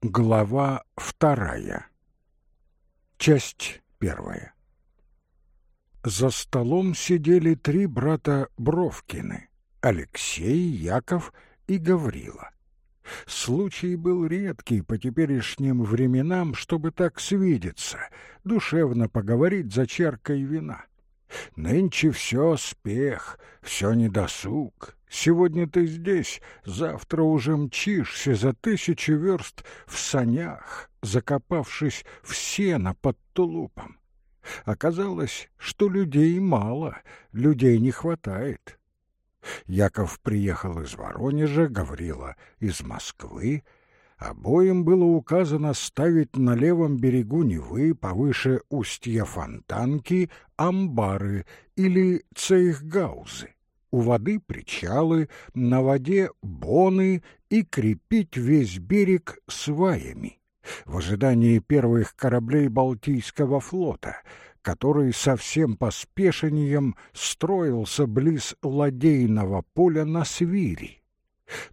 Глава вторая. Часть первая. За столом сидели три брата Бровкины — Алексей, Яков и Гаврила. Случай был редкий по теперешним временам, чтобы так свидеться, душевно поговорить за чаркой вина. Нынче все спех, все недосуг. Сегодня ты здесь, завтра уже мчишься за тысячу верст в санях, закопавшись в сено под тулупом. Оказалось, что людей мало, людей не хватает. Яков приехал из Воронежа, Гаврила из Москвы, Обоим было указано ставить на левом берегу Невы, повыше устья Фонтанки, амбары или цейхгаузы. У воды причалы, на воде боны и крепить весь берег сваями. В ожидании первых кораблей Балтийского флота, который со всем поспешением строился близ ладейного поля на Свири.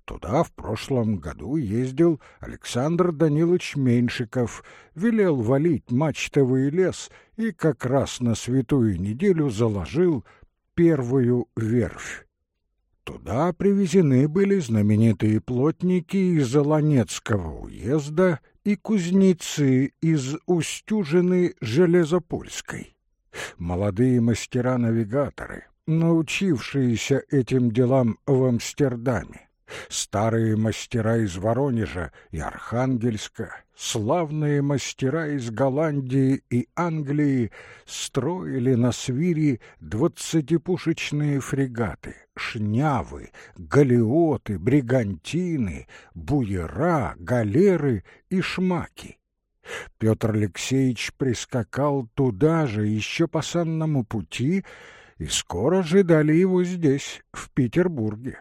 Туда в прошлом году ездил Александр Данилович Меньшиков, велел валить мачтовый лес и как раз на святую неделю заложил первую верфь. Туда привезены были знаменитые плотники из Оланецкого уезда и кузнецы из Устюжины Железопольской. Молодые мастера-навигаторы, научившиеся этим делам в Амстердаме старые мастера из Воронежа и Архангельска, славные мастера из Голландии и Англии строили на свире двадцатипушечные фрегаты, шнявы, галеоты, бригантины, буера, галеры и шмаки. Петр Алексеевич прискакал туда же еще по санному пути, и скоро ожидали его здесь, в Петербурге.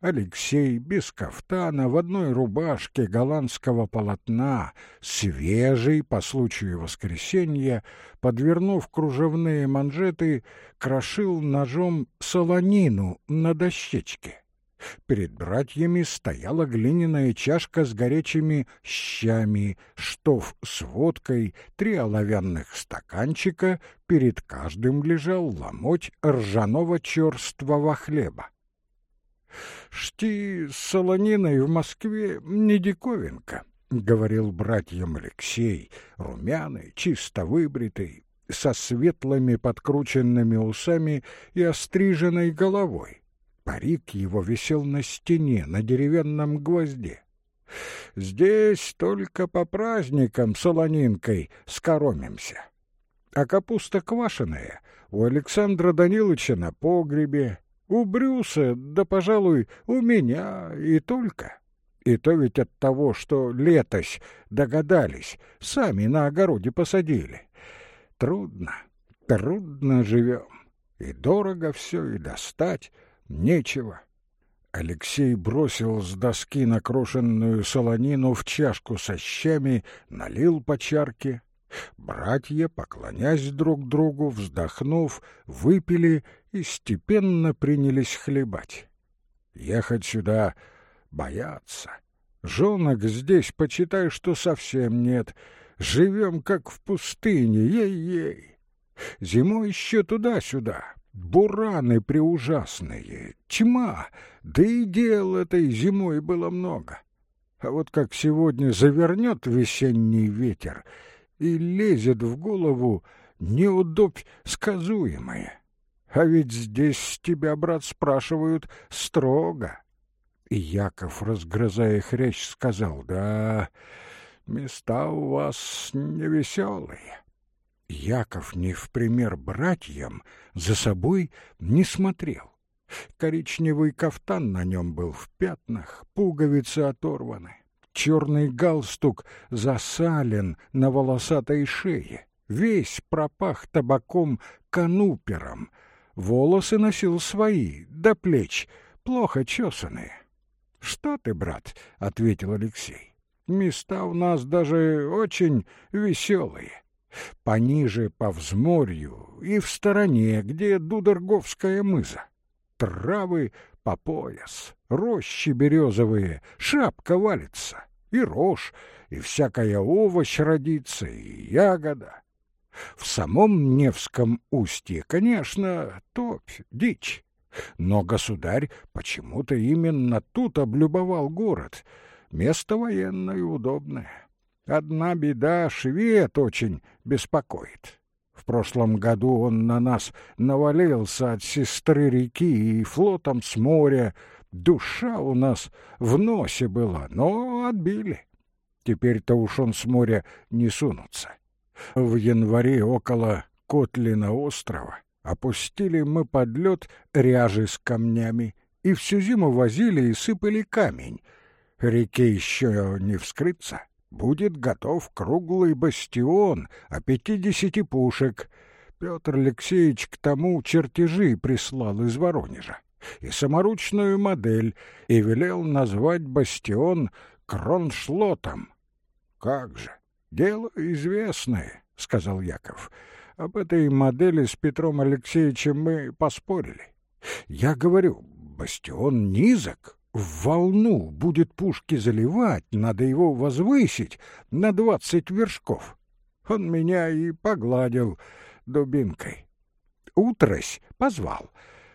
Алексей без кафтана, в одной рубашке голландского полотна, свежий по случаю воскресенья, подвернув кружевные манжеты, крошил ножом солонину на дощечке. Перед братьями стояла глиняная чашка с горячими щами, штоф с водкой, три оловянных стаканчика, перед каждым лежал ломоть ржаного черствого хлеба. «Шти с солониной в Москве не диковинка», — говорил братьям Алексей, румяный, чисто выбритый, со светлыми подкрученными усами и остриженной головой. Парик его висел на стене, на деревянном гвозде. Здесь только по праздникам солонинкой скоромимся. А капуста квашеная у Александра Даниловича на погребе, у Брюса, да, пожалуй, у меня и только. И то ведь от того, что летось догадались, сами на огороде посадили. Трудно, трудно живем. И дорого все, и достать нечего. Алексей бросил с доски накрошенную солонину в чашку со щами, налил по чарке. Братья, поклонясь друг другу, вздохнув, выпили и степенно принялись хлебать. Ехать сюда бояться. Жонок здесь, почитай, что совсем нет. Живем, как в пустыне, ей-ей. Зимой еще туда-сюда. Бураны преужасные, тьма, да и дел этой зимой было много. А вот как сегодня завернет весенний ветер и лезет в голову неудобь сказуемая. А ведь здесь тебя, брат, спрашивают строго. И Яков, разгрызая хрящ, сказал, да, места у вас невеселые. Яков не в пример братьям за собой не смотрел. Коричневый кафтан на нем был в пятнах, пуговицы оторваны, черный галстук засален на волосатой шее, весь пропах табаком канупером — Волосы носил свои, до плеч, плохо чесанные. — Что ты, брат, — ответил Алексей, — места у нас даже очень веселые. Пониже по взморью и в стороне, где Дударговская мыза. Травы по пояс, рощи березовые, шапка валится. и рожь, и всякая овощ родится, и ягода. В самом Невском устье, конечно, топь, дичь. Но государь почему-то именно тут облюбовал город. Место военное удобное. Одна беда, швед очень беспокоит. В прошлом году он на нас навалился от сестры реки и флотом с моря. Душа у нас в носе была, но отбили. Теперь-то уж он с моря не сунутся. В январе около Котлина острова опустили мы под лед ряжи с камнями и всю зиму возили и сыпали камень. Реке еще не вскрыться. Будет готов круглый бастион о пятидесяти пушек. Петр Алексеевич к тому чертежи прислал из Воронежа и саморучную модель и велел назвать бастион Кроншлотом. Как же, дело известное, — сказал Яков. Об этой модели с Петром Алексеевичем мы поспорили. Я говорю, бастион низок, в волну будет пушки заливать, надо его возвысить на двадцать вершков. Он меня и погладил дубинкой. Утрось позвал.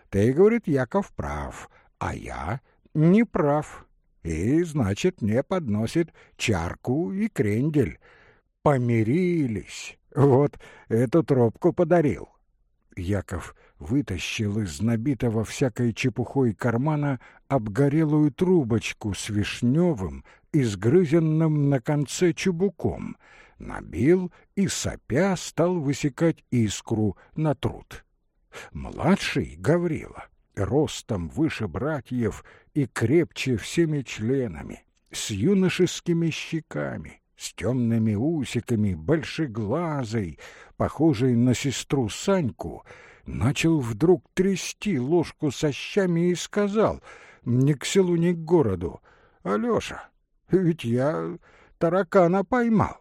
Ты, говорит, Яков прав, а я не прав. И, значит, мне подносит чарку и крендель. Помирились. Вот эту тропку подарил. Яков вытащил из набитого всякой чепухой кармана обгорелую трубочку с вишневым, изгрызенным на конце чубуком, набил и, сопя, стал высекать искру на труд. Младший Гаврила, ростом выше братьев и крепче всеми членами, с юношескими щеками, с темными усиками, большеглазой, похожей на сестру Саньку, начал вдруг трясти ложку со щами и сказал ни к селу, ни к городу. «Алеша, ведь я таракана поймал».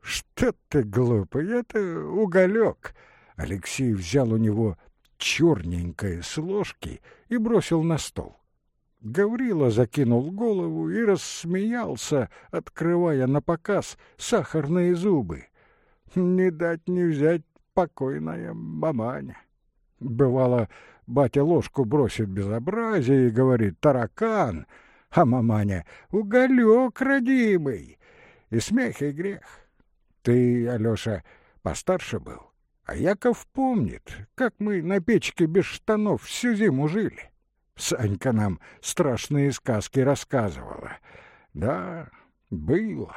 «Что ты глупый, это уголек!» Алексей взял у него черненькое с ложки и бросил на стол. Гаврила закинул голову и рассмеялся, открывая на показ сахарные зубы. Не дать не взять покойная маманя. Бывало, батя ложку бросит безобразие и говорит «таракан», а маманя «уголек родимый». И смех, и грех. Ты, Алеша, постарше был, а Яков помнит, как мы на печке без штанов всю зиму жили. Санька нам страшные сказки рассказывала. Да, было.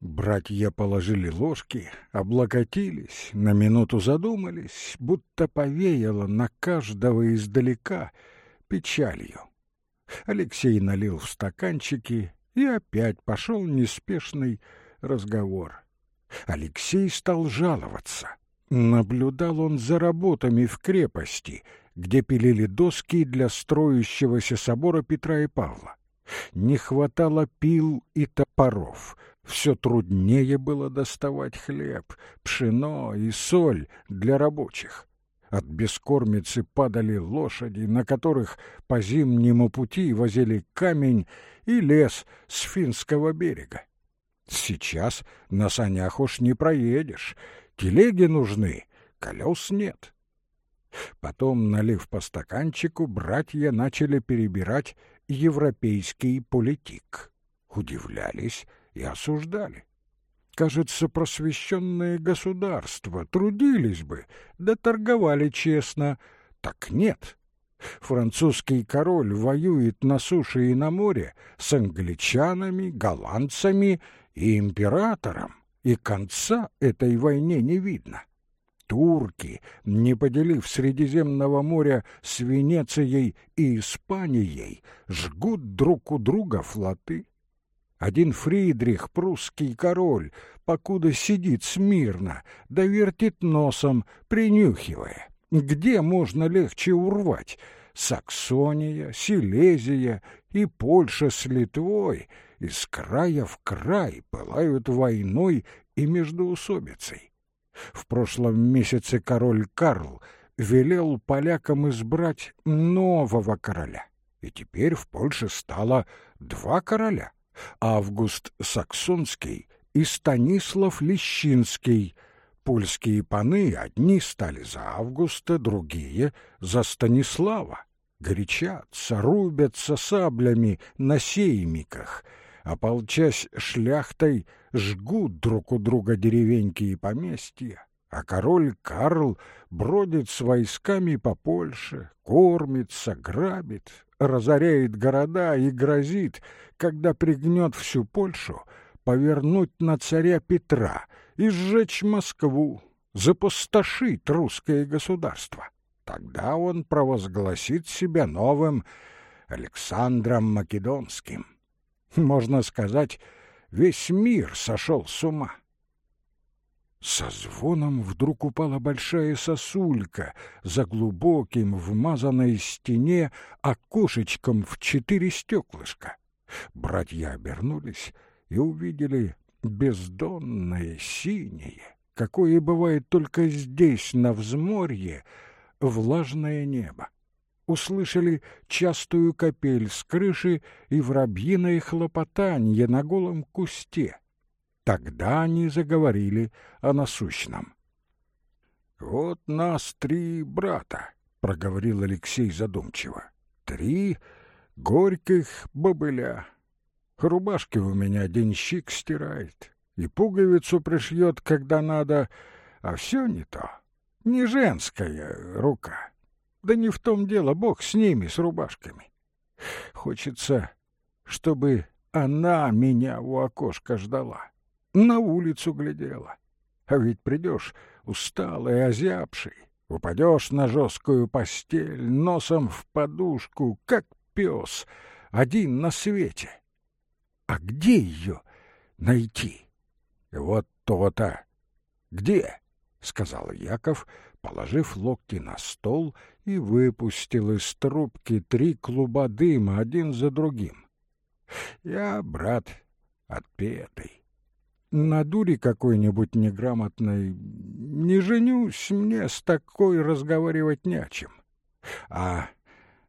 Братья положили ложки, облокотились, на минуту задумались, будто повеяло на каждого издалека печалью. Алексей налил в стаканчики, и опять пошел неспешный разговор. Алексей стал жаловаться. Наблюдал он за работами в крепости — где пилили доски для строящегося собора Петра и Павла. Не хватало пил и топоров. Все труднее было доставать хлеб, пшено и соль для рабочих. От бескормицы падали лошади, на которых по зимнему пути возили камень и лес с финского берега. Сейчас на санях уж не проедешь, телеги нужны, колес нет. Потом, налив по стаканчику, братья начали перебирать европейский политик. Удивлялись и осуждали. Кажется, просвещенные государства трудились бы, да торговали честно. Так нет. Французский король воюет на суше и на море с англичанами, голландцами и императором, и конца этой войне не видно турки, не поделив Средиземного моря с Венецией и Испанией, жгут друг у друга флоты. Один Фридрих, прусский король, покуда сидит смирно, да вертит носом, принюхивая. Где можно легче урвать? Саксония, Силезия и Польша с Литвой из края в край пылают войной и междоусобицей. В прошлом месяце король Карл велел полякам избрать нового короля, и теперь в Польше стало два короля Август Саксонский и Станислав Лещинский. Польские паны одни стали за Августа, другие — за Станислава. Горячатся, рубятся саблями на сеймиках, ополчась шляхтой, жгут друг у друга деревеньки и поместья а король Карл бродит с войсками по Польше, кормится, грабит, разоряет города и грозит, когда пригнет всю Польшу, повернуть на царя Петра и сжечь Москву, запустошить русское государство. Тогда он провозгласит себя новым Александром Македонским. Можно сказать, весь мир сошел с ума. Со звоном вдруг упала большая сосулька за глубоким вмазанной стене окошечком в четыре стеклышка. Братья обернулись и увидели бездонное синее, какое бывает только здесь, на взморье, влажное небо. Услышали частую капель с крыши и воробьиное хлопотанье на голом кусте — Тогда они заговорили о насущном. «Вот нас три брата», — проговорил Алексей задумчиво. «Три горьких бобыля. Рубашки у меня денщик стирает, и пуговицу пришьет, когда надо, а все не то. Не женская рука. Да не в том дело, Бог с ними, с рубашками. Хочется, чтобы она меня у окошка ждала на улицу глядела. А ведь придешь усталый, озябший, упадешь на жесткую постель, носом в подушку, как пес, один на свете. А где ее найти? Вот то-то. Где? — сказал Яков, положив локти на стол и выпустил из трубки три клуба дыма один за другим. Я, брат, отпетый на дуре какой-нибудь неграмотной не женюсь, мне с такой разговаривать не о чем. А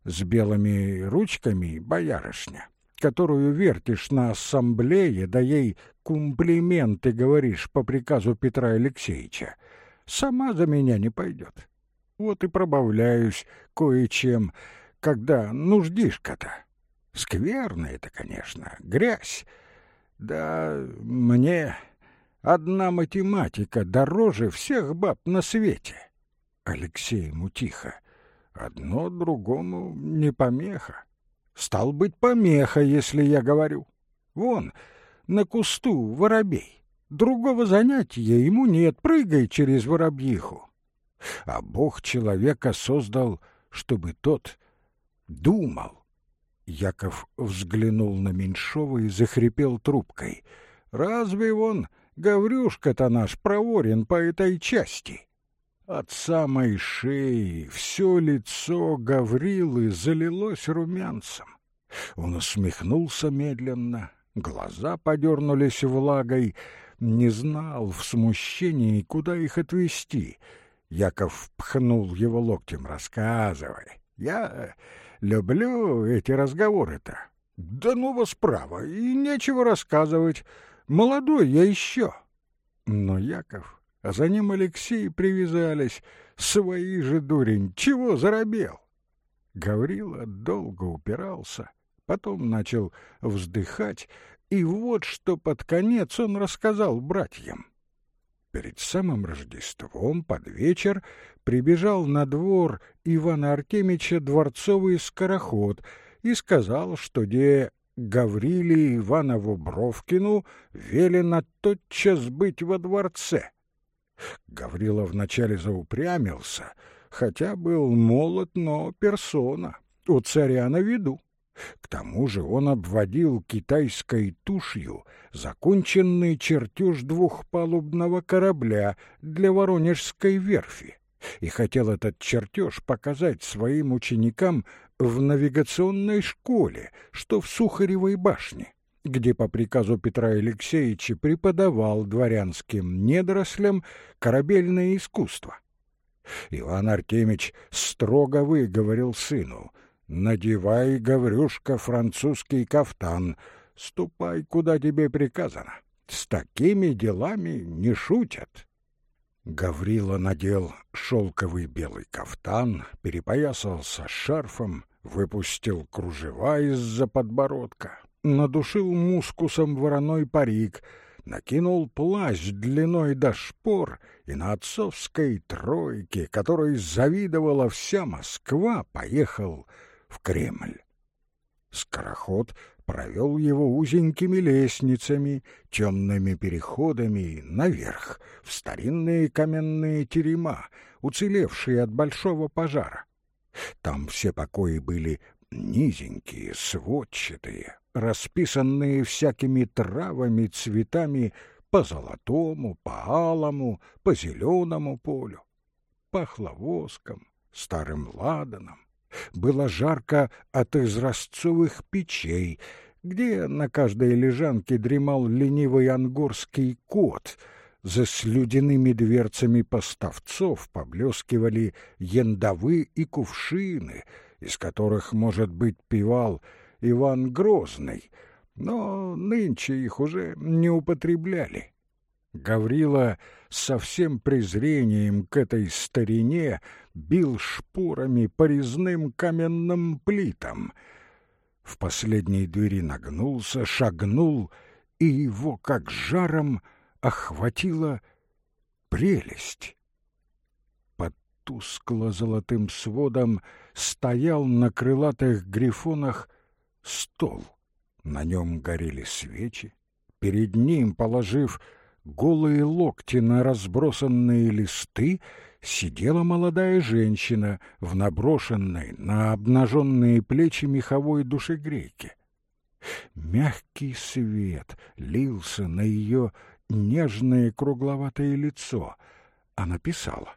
с белыми ручками боярышня, которую вертишь на ассамблее, да ей комплименты говоришь по приказу Петра Алексеевича, сама за меня не пойдет. Вот и пробавляюсь кое-чем, когда нуждишка-то. Скверно это, конечно, грязь, да мне одна математика дороже всех баб на свете. Алексей ему тихо. Одно другому не помеха. Стал быть помеха, если я говорю. Вон, на кусту воробей. Другого занятия ему нет, прыгай через воробьиху. А Бог человека создал, чтобы тот думал. Яков взглянул на Меньшова и захрипел трубкой. «Разве он, Гаврюшка-то наш, проворен по этой части?» От самой шеи все лицо Гаврилы залилось румянцем. Он усмехнулся медленно, глаза подернулись влагой, не знал в смущении, куда их отвести. Яков пхнул его локтем. «Рассказывай. Я Люблю эти разговоры-то. Да ну вас право, и нечего рассказывать. Молодой я еще. Но Яков, а за ним Алексей привязались. Свои же дурень, чего заробел? Гаврила долго упирался, потом начал вздыхать, и вот что под конец он рассказал братьям. Перед самым Рождеством под вечер прибежал на двор Ивана Артемича дворцовый скороход и сказал, что де Гавриле Иванову Бровкину велено тотчас быть во дворце. Гаврила вначале заупрямился, хотя был молод, но персона, у царя на виду. К тому же он обводил китайской тушью законченный чертеж двухпалубного корабля для Воронежской верфи и хотел этот чертеж показать своим ученикам в навигационной школе, что в Сухаревой башне, где по приказу Петра Алексеевича преподавал дворянским недорослям корабельное искусство. Иван Артемич строго выговорил сыну — Надевай, Гаврюшка, французский кафтан. Ступай, куда тебе приказано. С такими делами не шутят. Гаврила надел шелковый белый кафтан, перепоясался шарфом, выпустил кружева из-за подбородка, надушил мускусом вороной парик, накинул плащ длиной до шпор и на отцовской тройке, которой завидовала вся Москва, поехал в Кремль. Скороход провел его узенькими лестницами, темными переходами наверх, в старинные каменные терема, уцелевшие от большого пожара. Там все покои были низенькие, сводчатые, расписанные всякими травами, цветами по золотому, по алому, по зеленому полю. Пахло воском, старым ладаном, было жарко от изразцовых печей, где на каждой лежанке дремал ленивый ангорский кот. За слюдяными дверцами поставцов поблескивали яндовы и кувшины, из которых, может быть, пивал Иван Грозный, но нынче их уже не употребляли. Гаврила со всем презрением к этой старине бил шпорами по резным каменным плитам. В последней двери нагнулся, шагнул, и его, как жаром, охватила прелесть. Под тускло-золотым сводом стоял на крылатых грифонах стол. На нем горели свечи. Перед ним, положив голые локти на разбросанные листы, сидела молодая женщина в наброшенной на обнаженные плечи меховой душегрейке. Мягкий свет лился на ее нежное кругловатое лицо. Она писала.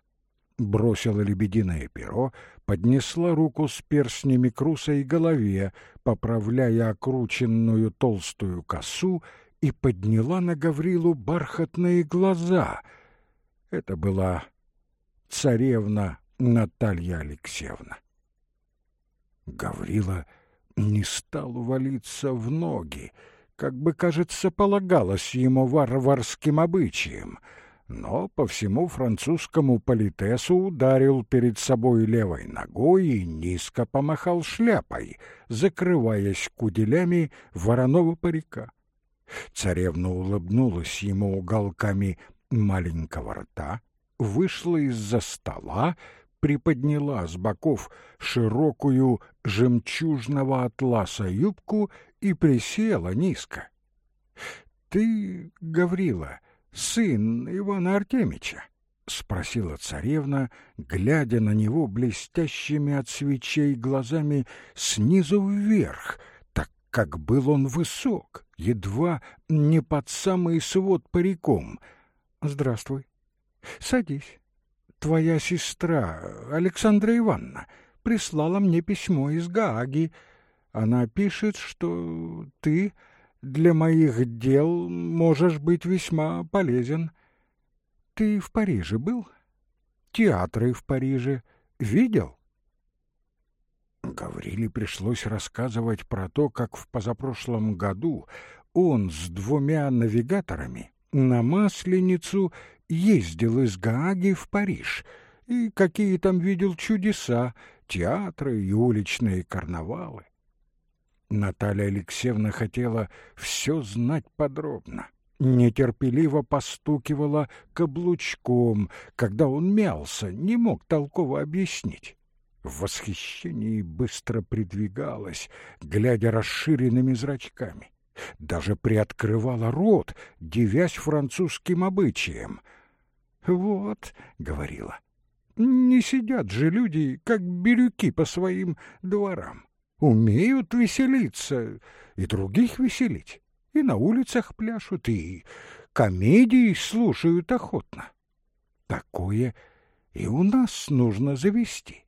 Бросила лебединое перо, поднесла руку с перстнями к русой голове, поправляя окрученную толстую косу и подняла на Гаврилу бархатные глаза. Это была царевна Наталья Алексеевна. Гаврила не стал валиться в ноги, как бы, кажется, полагалось ему варварским обычаям, но по всему французскому политесу ударил перед собой левой ногой и низко помахал шляпой, закрываясь куделями вороного парика. Царевна улыбнулась ему уголками маленького рта, вышла из-за стола, приподняла с боков широкую жемчужного атласа юбку и присела низко. — Ты, Гаврила, сын Ивана Артемича? — спросила царевна, глядя на него блестящими от свечей глазами снизу вверх, как был он высок, едва не под самый свод париком. — Здравствуй. Садись. Твоя сестра, Александра Ивановна, прислала мне письмо из Гааги. Она пишет, что ты для моих дел можешь быть весьма полезен. Ты в Париже был? Театры в Париже видел? Гавриле пришлось рассказывать про то, как в позапрошлом году он с двумя навигаторами на Масленицу ездил из Гааги в Париж, и какие там видел чудеса, театры и уличные карнавалы. Наталья Алексеевна хотела все знать подробно, нетерпеливо постукивала каблучком, когда он мялся, не мог толково объяснить. В восхищении быстро придвигалась, глядя расширенными зрачками. Даже приоткрывала рот, девясь французским обычаям — «Вот», — говорила, — «не сидят же люди, как бирюки по своим дворам. Умеют веселиться и других веселить, и на улицах пляшут, и комедии слушают охотно. Такое и у нас нужно завести.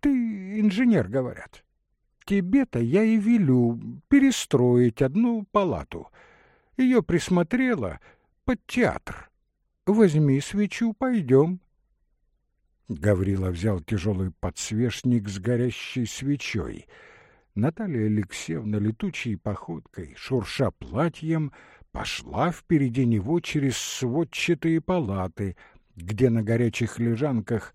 Ты инженер, говорят. Тебе-то я и велю перестроить одну палату. Ее присмотрела под театр. Возьми свечу, пойдем. Гаврила взял тяжелый подсвечник с горящей свечой. Наталья Алексеевна летучей походкой, шурша платьем, пошла впереди него через сводчатые палаты, где на горячих лежанках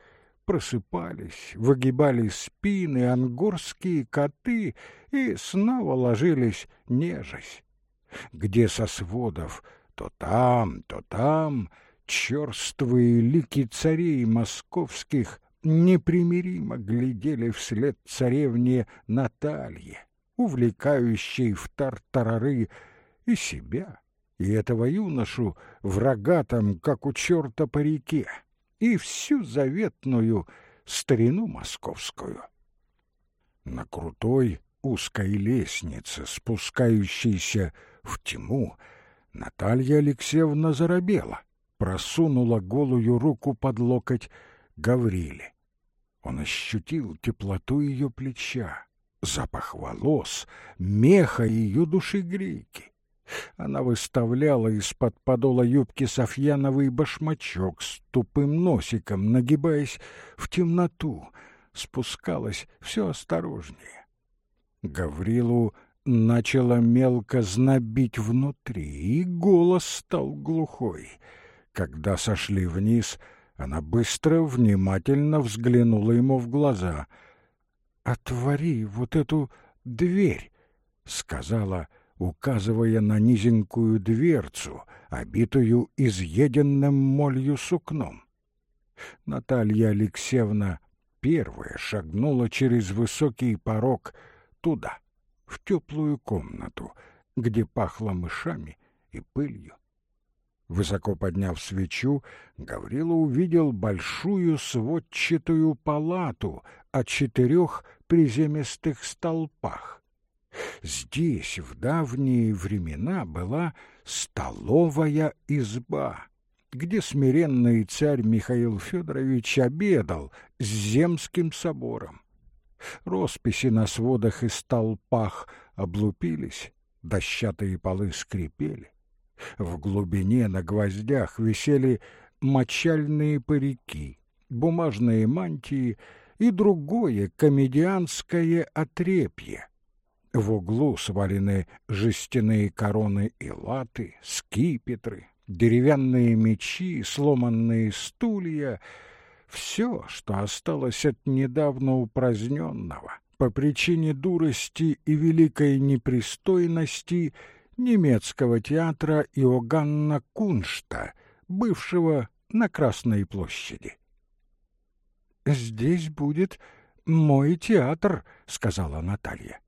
просыпались, выгибали спины ангорские коты и снова ложились нежась, где со сводов то там, то там черствые лики царей московских непримиримо глядели вслед царевне Наталье, увлекающей в тартарары и себя, и этого юношу в рогатом, как у черта по реке, и всю заветную старину московскую. На крутой узкой лестнице, спускающейся в тьму, Наталья Алексеевна заробела, просунула голую руку под локоть Гавриле. Он ощутил теплоту ее плеча, запах волос, меха ее душегрейки. Она выставляла из-под подола юбки Софьяновый башмачок с тупым носиком, нагибаясь в темноту, спускалась все осторожнее. Гаврилу начало мелко знобить внутри, и голос стал глухой. Когда сошли вниз, она быстро, внимательно взглянула ему в глаза. «Отвори вот эту дверь», — сказала указывая на низенькую дверцу, обитую изъеденным молью сукном. Наталья Алексеевна первая шагнула через высокий порог туда, в теплую комнату, где пахло мышами и пылью. Высоко подняв свечу, Гаврила увидел большую сводчатую палату о четырех приземистых столпах. Здесь в давние времена была столовая изба, где смиренный царь Михаил Федорович обедал с Земским собором. Росписи на сводах и столпах облупились, дощатые полы скрипели. В глубине на гвоздях висели мочальные парики, бумажные мантии и другое комедианское отрепье, в углу свалены жестяные короны и латы, скипетры, деревянные мечи, сломанные стулья — все, что осталось от недавно упраздненного по причине дурости и великой непристойности немецкого театра Иоганна Куншта, бывшего на Красной площади. «Здесь будет мой театр», — сказала Наталья.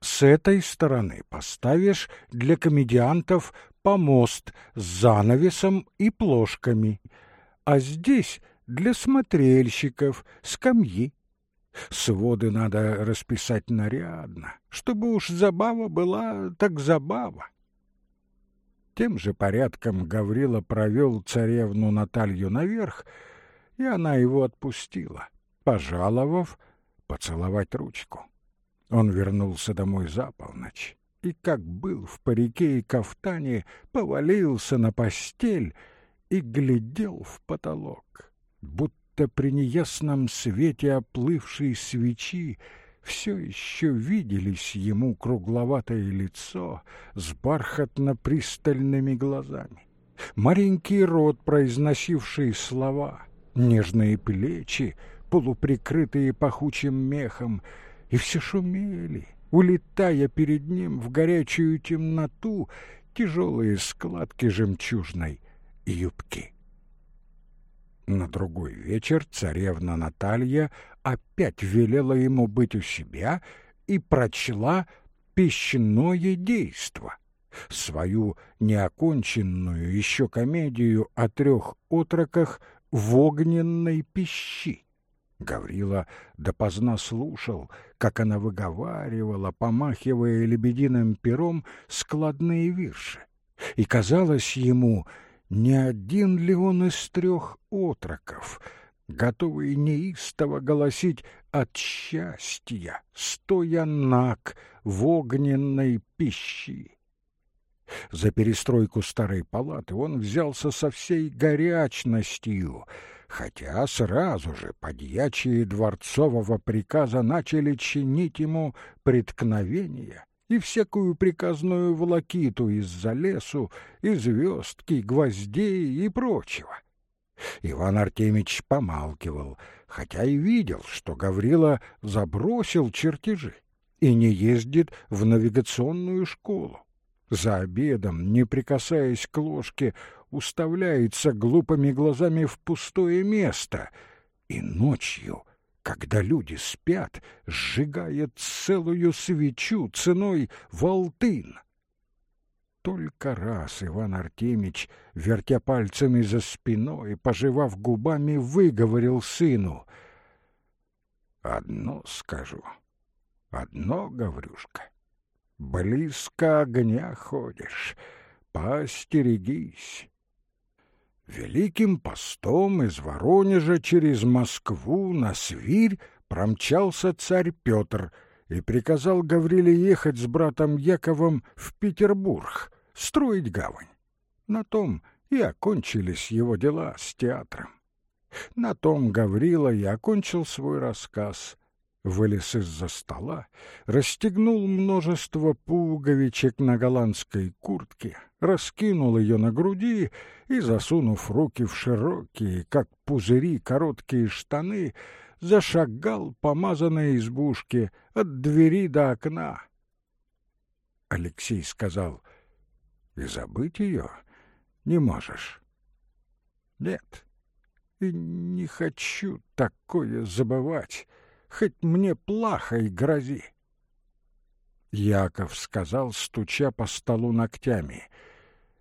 С этой стороны поставишь для комедиантов помост с занавесом и плошками, а здесь для смотрельщиков скамьи. Своды надо расписать нарядно, чтобы уж забава была, так забава. Тем же порядком Гаврила провел царевну Наталью наверх, и она его отпустила, пожаловав поцеловать ручку. Он вернулся домой за полночь и, как был в парике и кафтане, повалился на постель и глядел в потолок, будто при неясном свете оплывшей свечи все еще виделись ему кругловатое лицо с бархатно-пристальными глазами, маленький рот, произносивший слова, нежные плечи, полуприкрытые пахучим мехом, и все шумели, улетая перед ним в горячую темноту тяжелые складки жемчужной юбки. На другой вечер царевна Наталья опять велела ему быть у себя и прочла пищное действо, свою неоконченную еще комедию о трех отроках в огненной пищи. Гаврила допоздна слушал, как она выговаривала, помахивая лебединым пером, складные вирши. И казалось ему, не один ли он из трех отроков, готовый неистово голосить от счастья, стоя наг в огненной пищи. За перестройку старой палаты он взялся со всей горячностью — хотя сразу же подьячие дворцового приказа начали чинить ему преткновения и всякую приказную волокиту из-за лесу, и звездки, гвоздей и прочего. Иван Артемич помалкивал, хотя и видел, что Гаврила забросил чертежи и не ездит в навигационную школу. За обедом, не прикасаясь к ложке, уставляется глупыми глазами в пустое место и ночью, когда люди спят, сжигает целую свечу ценой волтын. Только раз Иван Артемич, вертя пальцами за спиной, пожевав губами, выговорил сыну. «Одно скажу, одно, Гаврюшка, близко огня ходишь, поостерегись». Великим постом из Воронежа через Москву на Свирь промчался царь Петр — и приказал Гавриле ехать с братом Яковом в Петербург, строить гавань. На том и окончились его дела с театром. На том Гаврила и окончил свой рассказ. Вылез из-за стола, расстегнул множество пуговичек на голландской куртке, раскинул ее на груди и, засунув руки в широкие, как пузыри, короткие штаны, зашагал по мазанной избушке от двери до окна. Алексей сказал, «И забыть ее не можешь». «Нет, и не хочу такое забывать, хоть мне плохо и грози». Яков сказал, стуча по столу ногтями,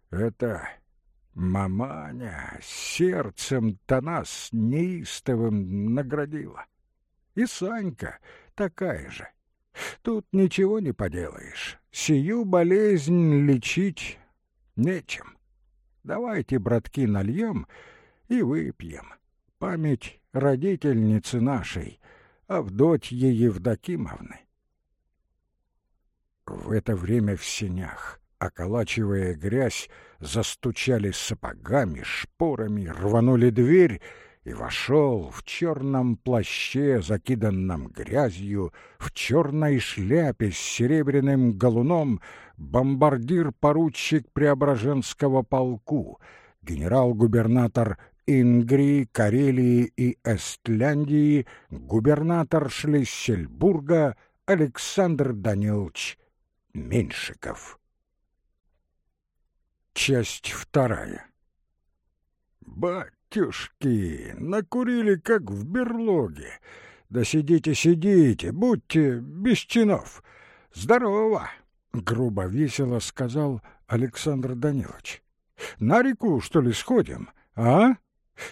«Это Маманя сердцем-то нас неистовым наградила. И Санька такая же. Тут ничего не поделаешь. Сию болезнь лечить нечем. Давайте, братки, нальем и выпьем. Память родительницы нашей, Авдотьи Евдокимовны. В это время в сенях околачивая грязь, застучали сапогами, шпорами, рванули дверь, и вошел в черном плаще, закиданном грязью, в черной шляпе с серебряным галуном бомбардир-поручик Преображенского полку, генерал-губернатор Ингрии, Карелии и Эстляндии, губернатор Шлиссельбурга Александр Данилович Меньшиков. Часть вторая. Батюшки, накурили, как в берлоге. Да сидите, сидите, будьте без чинов. Здорово, грубо весело сказал Александр Данилович. На реку, что ли, сходим, а?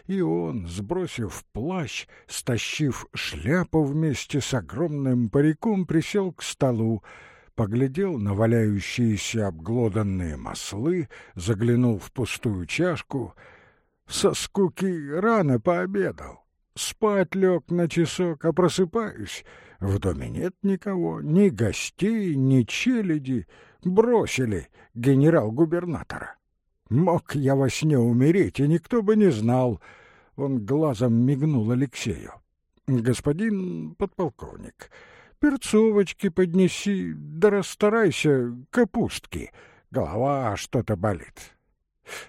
И он, сбросив плащ, стащив шляпу вместе с огромным париком, присел к столу, поглядел на валяющиеся обглоданные маслы, заглянул в пустую чашку. Со скуки рано пообедал. Спать лег на часок, а просыпаюсь. В доме нет никого, ни гостей, ни челяди. Бросили генерал-губернатора. Мог я во сне умереть, и никто бы не знал. Он глазом мигнул Алексею. «Господин подполковник, перцовочки поднеси, да расстарайся, капустки. Голова что-то болит.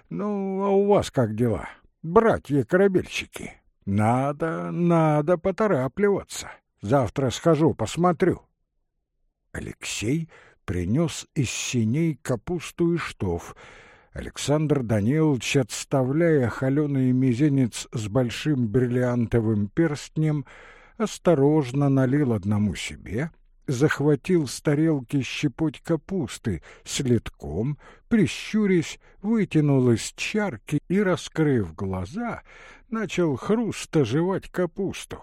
Ну, а у вас как дела, братья-корабельщики? Надо, надо поторапливаться. Завтра схожу, посмотрю. Алексей принес из синей капусту и штоф. Александр Данилович, отставляя холеный мизинец с большим бриллиантовым перстнем, осторожно налил одному себе, захватил с тарелки щепоть капусты с литком, прищурясь, вытянул из чарки и, раскрыв глаза, начал хрусто жевать капусту.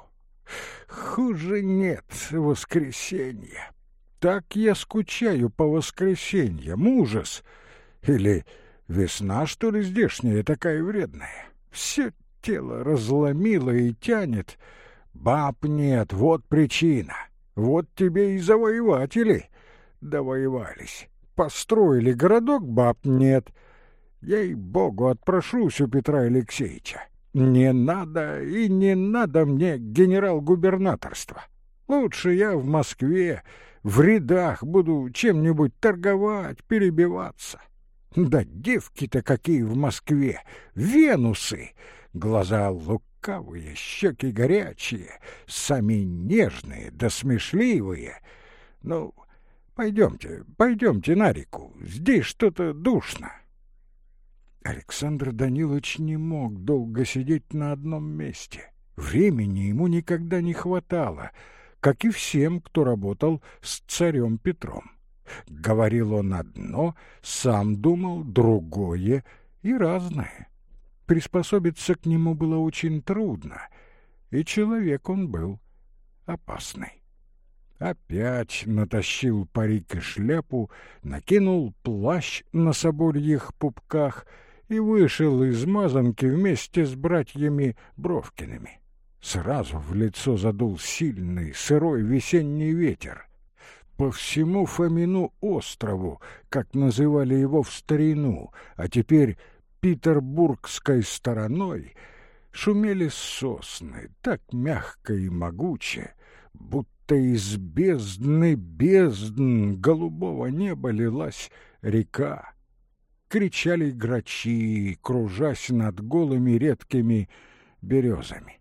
Хуже нет воскресенья. Так я скучаю по воскресеньям, ужас. Или весна, что ли, здешняя такая вредная? Все тело разломило и тянет — Баб нет, вот причина. Вот тебе и завоеватели. Довоевались. Построили городок, баб нет. Ей-богу, отпрошусь у Петра Алексеевича. Не надо и не надо мне генерал-губернаторство. Лучше я в Москве в рядах буду чем-нибудь торговать, перебиваться. Да девки-то какие в Москве! Венусы! Глаза лукавые, щеки горячие, сами нежные да смешливые. Ну, пойдемте, пойдемте на реку, здесь что-то душно. Александр Данилович не мог долго сидеть на одном месте. Времени ему никогда не хватало, как и всем, кто работал с царем Петром. Говорил он одно, сам думал другое и разное. Приспособиться к нему было очень трудно, и человек он был опасный. Опять натащил парик и шляпу, накинул плащ на собольих пупках — и вышел из мазанки вместе с братьями Бровкиными. Сразу в лицо задул сильный, сырой весенний ветер. По всему Фомину острову, как называли его в старину, а теперь Петербургской стороной, шумели сосны, так мягко и могуче, будто из бездны бездн голубого неба лилась река кричали грачи, кружась над голыми редкими березами.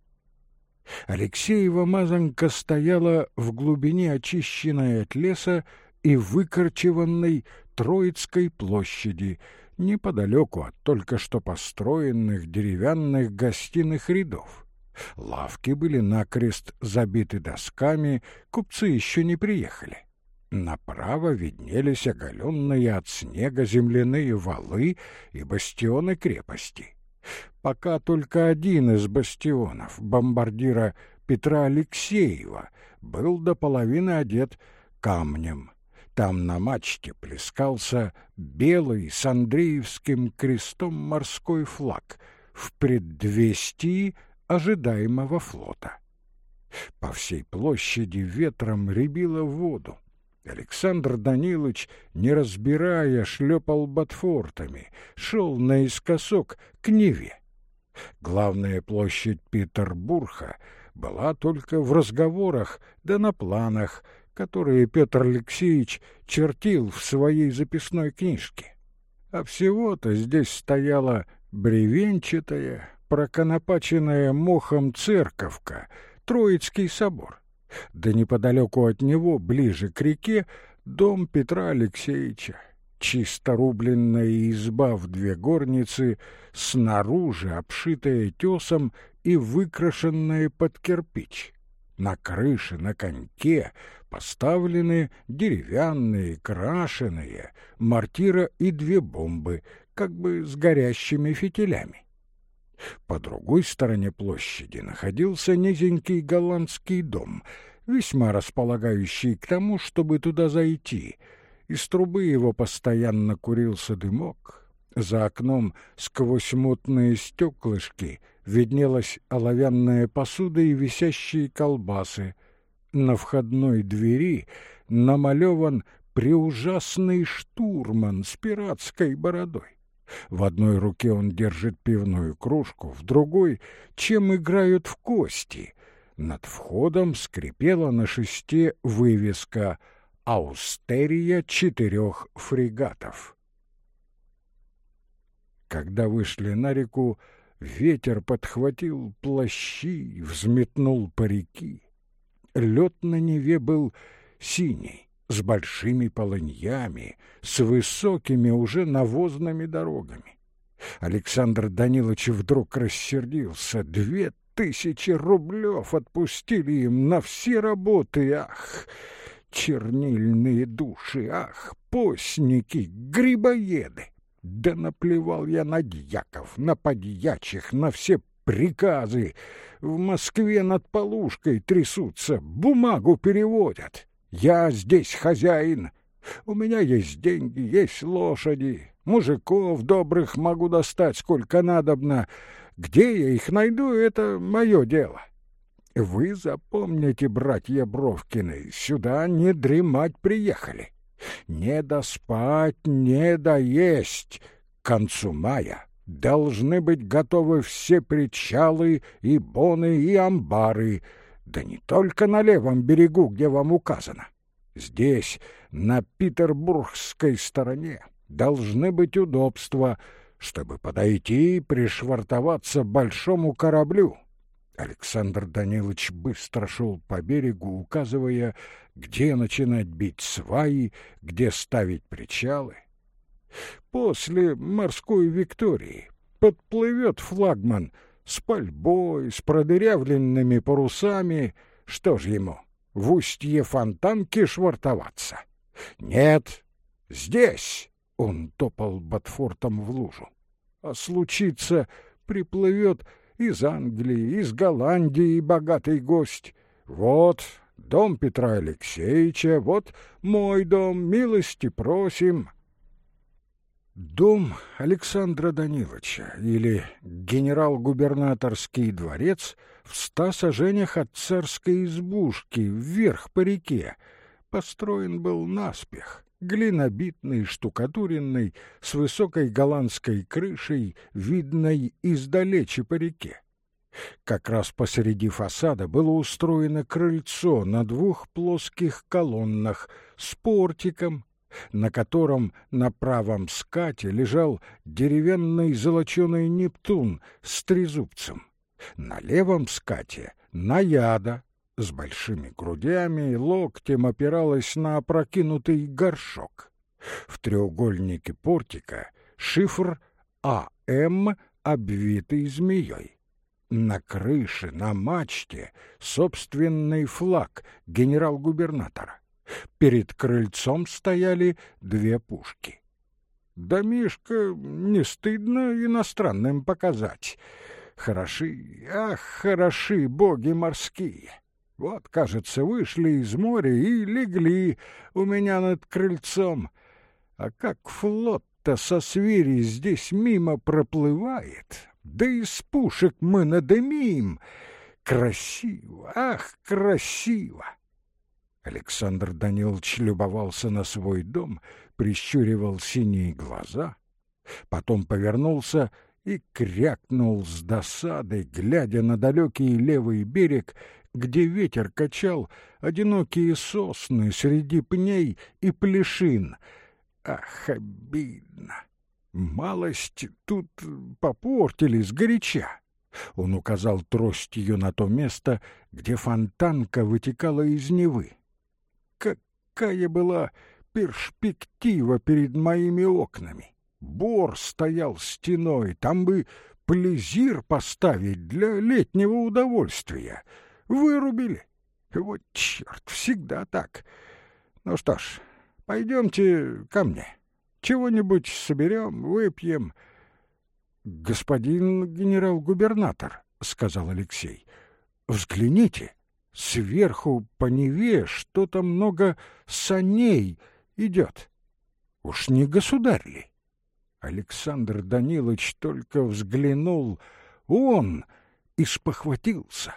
Алексеева мазанка стояла в глубине очищенной от леса и выкорчеванной Троицкой площади, неподалеку от только что построенных деревянных гостиных рядов. Лавки были накрест забиты досками, купцы еще не приехали. Направо виднелись оголенные от снега земляные валы и бастионы крепости. Пока только один из бастионов, бомбардира Петра Алексеева, был до половины одет камнем. Там на мачте плескался белый с Андреевским крестом морской флаг в предвестии ожидаемого флота. По всей площади ветром рябило воду. Александр Данилович, не разбирая, шлепал ботфортами, шел наискосок к Неве. Главная площадь Петербурга была только в разговорах да на планах, которые Петр Алексеевич чертил в своей записной книжке. А всего-то здесь стояла бревенчатая, проконопаченная мохом церковка, Троицкий собор да неподалеку от него, ближе к реке, дом Петра Алексеевича. Чисто рубленная изба в две горницы, снаружи обшитая тесом и выкрашенная под кирпич. На крыше, на коньке поставлены деревянные, крашеные, мортира и две бомбы, как бы с горящими фитилями. По другой стороне площади находился низенький голландский дом, весьма располагающий к тому, чтобы туда зайти. Из трубы его постоянно курился дымок. За окном сквозь мутные стеклышки виднелась оловянная посуда и висящие колбасы. На входной двери намалеван преужасный штурман с пиратской бородой. В одной руке он держит пивную кружку, в другой — чем играют в кости. Над входом скрипела на шесте вывеска «Аустерия четырех фрегатов». Когда вышли на реку, ветер подхватил плащи, взметнул парики. Лед на Неве был синий с большими полыньями, с высокими уже навозными дорогами. Александр Данилович вдруг рассердился. Две тысячи рублев отпустили им на все работы, ах! Чернильные души, ах, постники, грибоеды! Да наплевал я на дьяков, на подьячих, на все приказы. В Москве над полушкой трясутся, бумагу переводят. Я здесь хозяин. У меня есть деньги, есть лошади. Мужиков добрых могу достать сколько надобно. Где я их найду, это мое дело. Вы запомните, братья Бровкины, сюда не дремать приехали. Не доспать, не доесть. К концу мая Должны быть готовы все причалы и боны и амбары, да не только на левом берегу, где вам указано. Здесь, на петербургской стороне, должны быть удобства, чтобы подойти и пришвартоваться большому кораблю. Александр Данилович быстро шел по берегу, указывая, где начинать бить сваи, где ставить причалы. После морской Виктории подплывет флагман с пальбой, с продырявленными парусами. Что ж ему, в устье фонтанки швартоваться? Нет, здесь он топал Ботфортом в лужу. А случится, приплывет из Англии, из Голландии богатый гость. Вот дом Петра Алексеевича, вот мой дом, милости просим. Дом Александра Даниловича или генерал-губернаторский дворец в ста сажениях от царской избушки вверх по реке построен был наспех, глинобитный, штукатуренный, с высокой голландской крышей, видной издалече по реке. Как раз посреди фасада было устроено крыльцо на двух плоских колоннах с портиком, на котором на правом скате лежал деревянный золоченый Нептун с трезубцем. На левом скате — наяда с большими грудями и локтем опиралась на опрокинутый горшок. В треугольнике портика шифр АМ, обвитый змеей. На крыше, на мачте собственный флаг генерал-губернатора. Перед крыльцом стояли две пушки. Домишко не стыдно иностранным показать. Хороши, ах, хороши боги морские. Вот, кажется, вышли из моря и легли у меня над крыльцом. А как флот-то со свири здесь мимо проплывает, да из пушек мы надымим. Красиво, ах, красиво! Александр Данилович любовался на свой дом, прищуривал синие глаза, потом повернулся и крякнул с досадой, глядя на далекий левый берег, где ветер качал одинокие сосны среди пней и плешин. Ах, обидно! Малость тут попортились горяча. Он указал тростью на то место, где фонтанка вытекала из Невы какая была перспектива перед моими окнами. Бор стоял стеной, там бы плезир поставить для летнего удовольствия. Вырубили. Вот черт, всегда так. Ну что ж, пойдемте ко мне. Чего-нибудь соберем, выпьем. Господин генерал-губернатор, — сказал Алексей, — взгляните. Сверху по Неве что-то много саней идет. Уж не государь ли? Александр Данилович только взглянул, он и спохватился.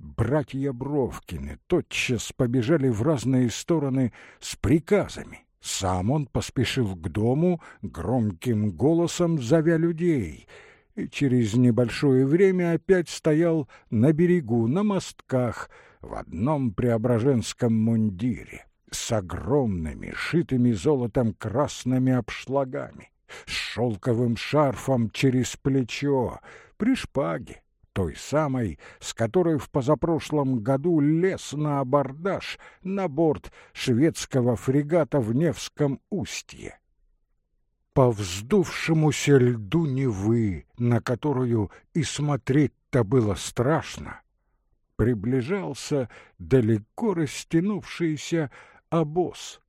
Братья Бровкины тотчас побежали в разные стороны с приказами. Сам он поспешил к дому, громким голосом зовя людей — и через небольшое время опять стоял на берегу, на мостках, в одном преображенском мундире, с огромными, шитыми золотом красными обшлагами, с шелковым шарфом через плечо, при шпаге, той самой, с которой в позапрошлом году лез на абордаж на борт шведского фрегата в Невском устье. По вздувшемуся льду Невы, на которую и смотреть-то было страшно, приближался далеко растянувшийся обоз.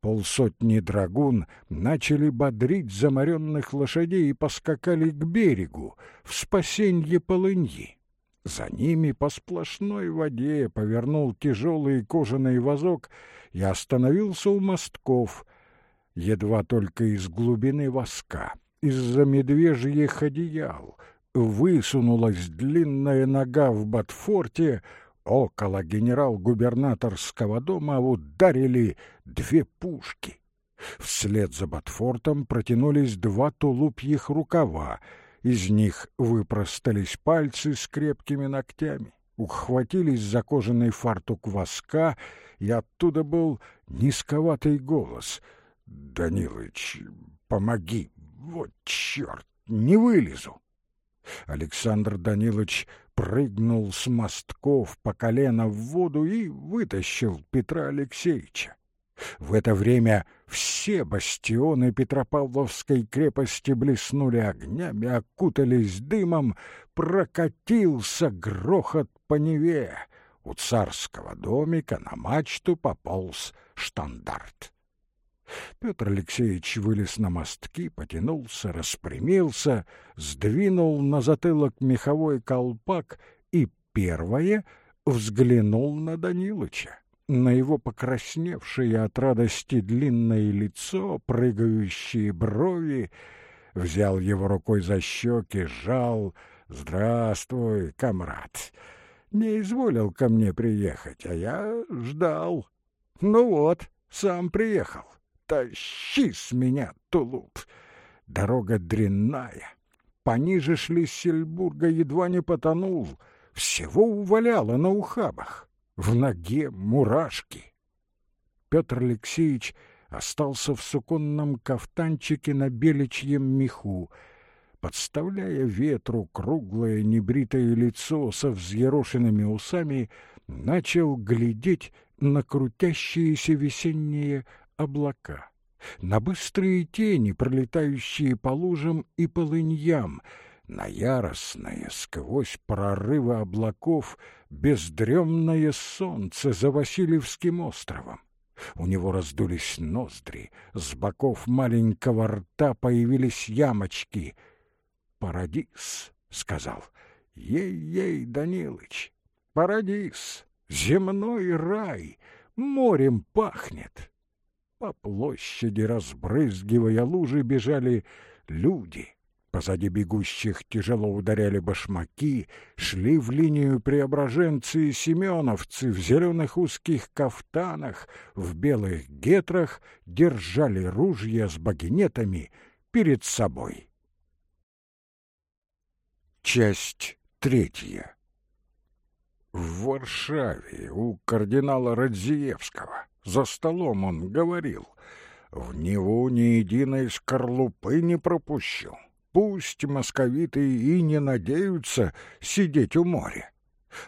Полсотни драгун начали бодрить заморенных лошадей и поскакали к берегу, в спасенье полыньи. За ними по сплошной воде повернул тяжелый кожаный вазок и остановился у мостков, едва только из глубины воска, из-за медвежьих одеял, высунулась длинная нога в Батфорте, около генерал-губернаторского дома ударили две пушки. Вслед за Ботфортом протянулись два тулупьих рукава, из них выпростались пальцы с крепкими ногтями, ухватились за кожаный фартук воска, и оттуда был низковатый голос. «Данилыч, помоги! Вот черт, не вылезу!» Александр Данилович прыгнул с мостков по колено в воду и вытащил Петра Алексеевича. В это время все бастионы Петропавловской крепости блеснули огнями, окутались дымом, прокатился грохот по Неве. У царского домика на мачту пополз штандарт. Петр Алексеевич вылез на мостки, потянулся, распрямился, сдвинул на затылок меховой колпак и первое взглянул на Данилыча на его покрасневшее от радости длинное лицо, прыгающие брови, взял его рукой за щеки, сжал. «Здравствуй, комрад! Не изволил ко мне приехать, а я ждал. Ну вот, сам приехал. Тащи с меня тулуп! Дорога дрянная. Пониже Шлиссельбурга едва не потонул, всего уваляло на ухабах в ноге мурашки. Петр Алексеевич остался в суконном кафтанчике на беличьем меху, подставляя ветру круглое небритое лицо со взъерошенными усами, начал глядеть на крутящиеся весенние облака, на быстрые тени, пролетающие по лужам и полыньям, на яростное сквозь прорывы облаков бездремное солнце за Васильевским островом. У него раздулись ноздри, с боков маленького рта появились ямочки. «Парадис», — сказал, — «ей-ей, Данилыч, парадис, земной рай, морем пахнет». По площади, разбрызгивая лужи, бежали люди — Позади бегущих тяжело ударяли башмаки, шли в линию преображенцы и семеновцы в зеленых узких кафтанах, в белых гетрах, держали ружья с багинетами перед собой. Часть третья. В Варшаве у кардинала Радзиевского за столом он говорил, «В него ни единой скорлупы не пропущу». Пусть московиты и не надеются сидеть у моря.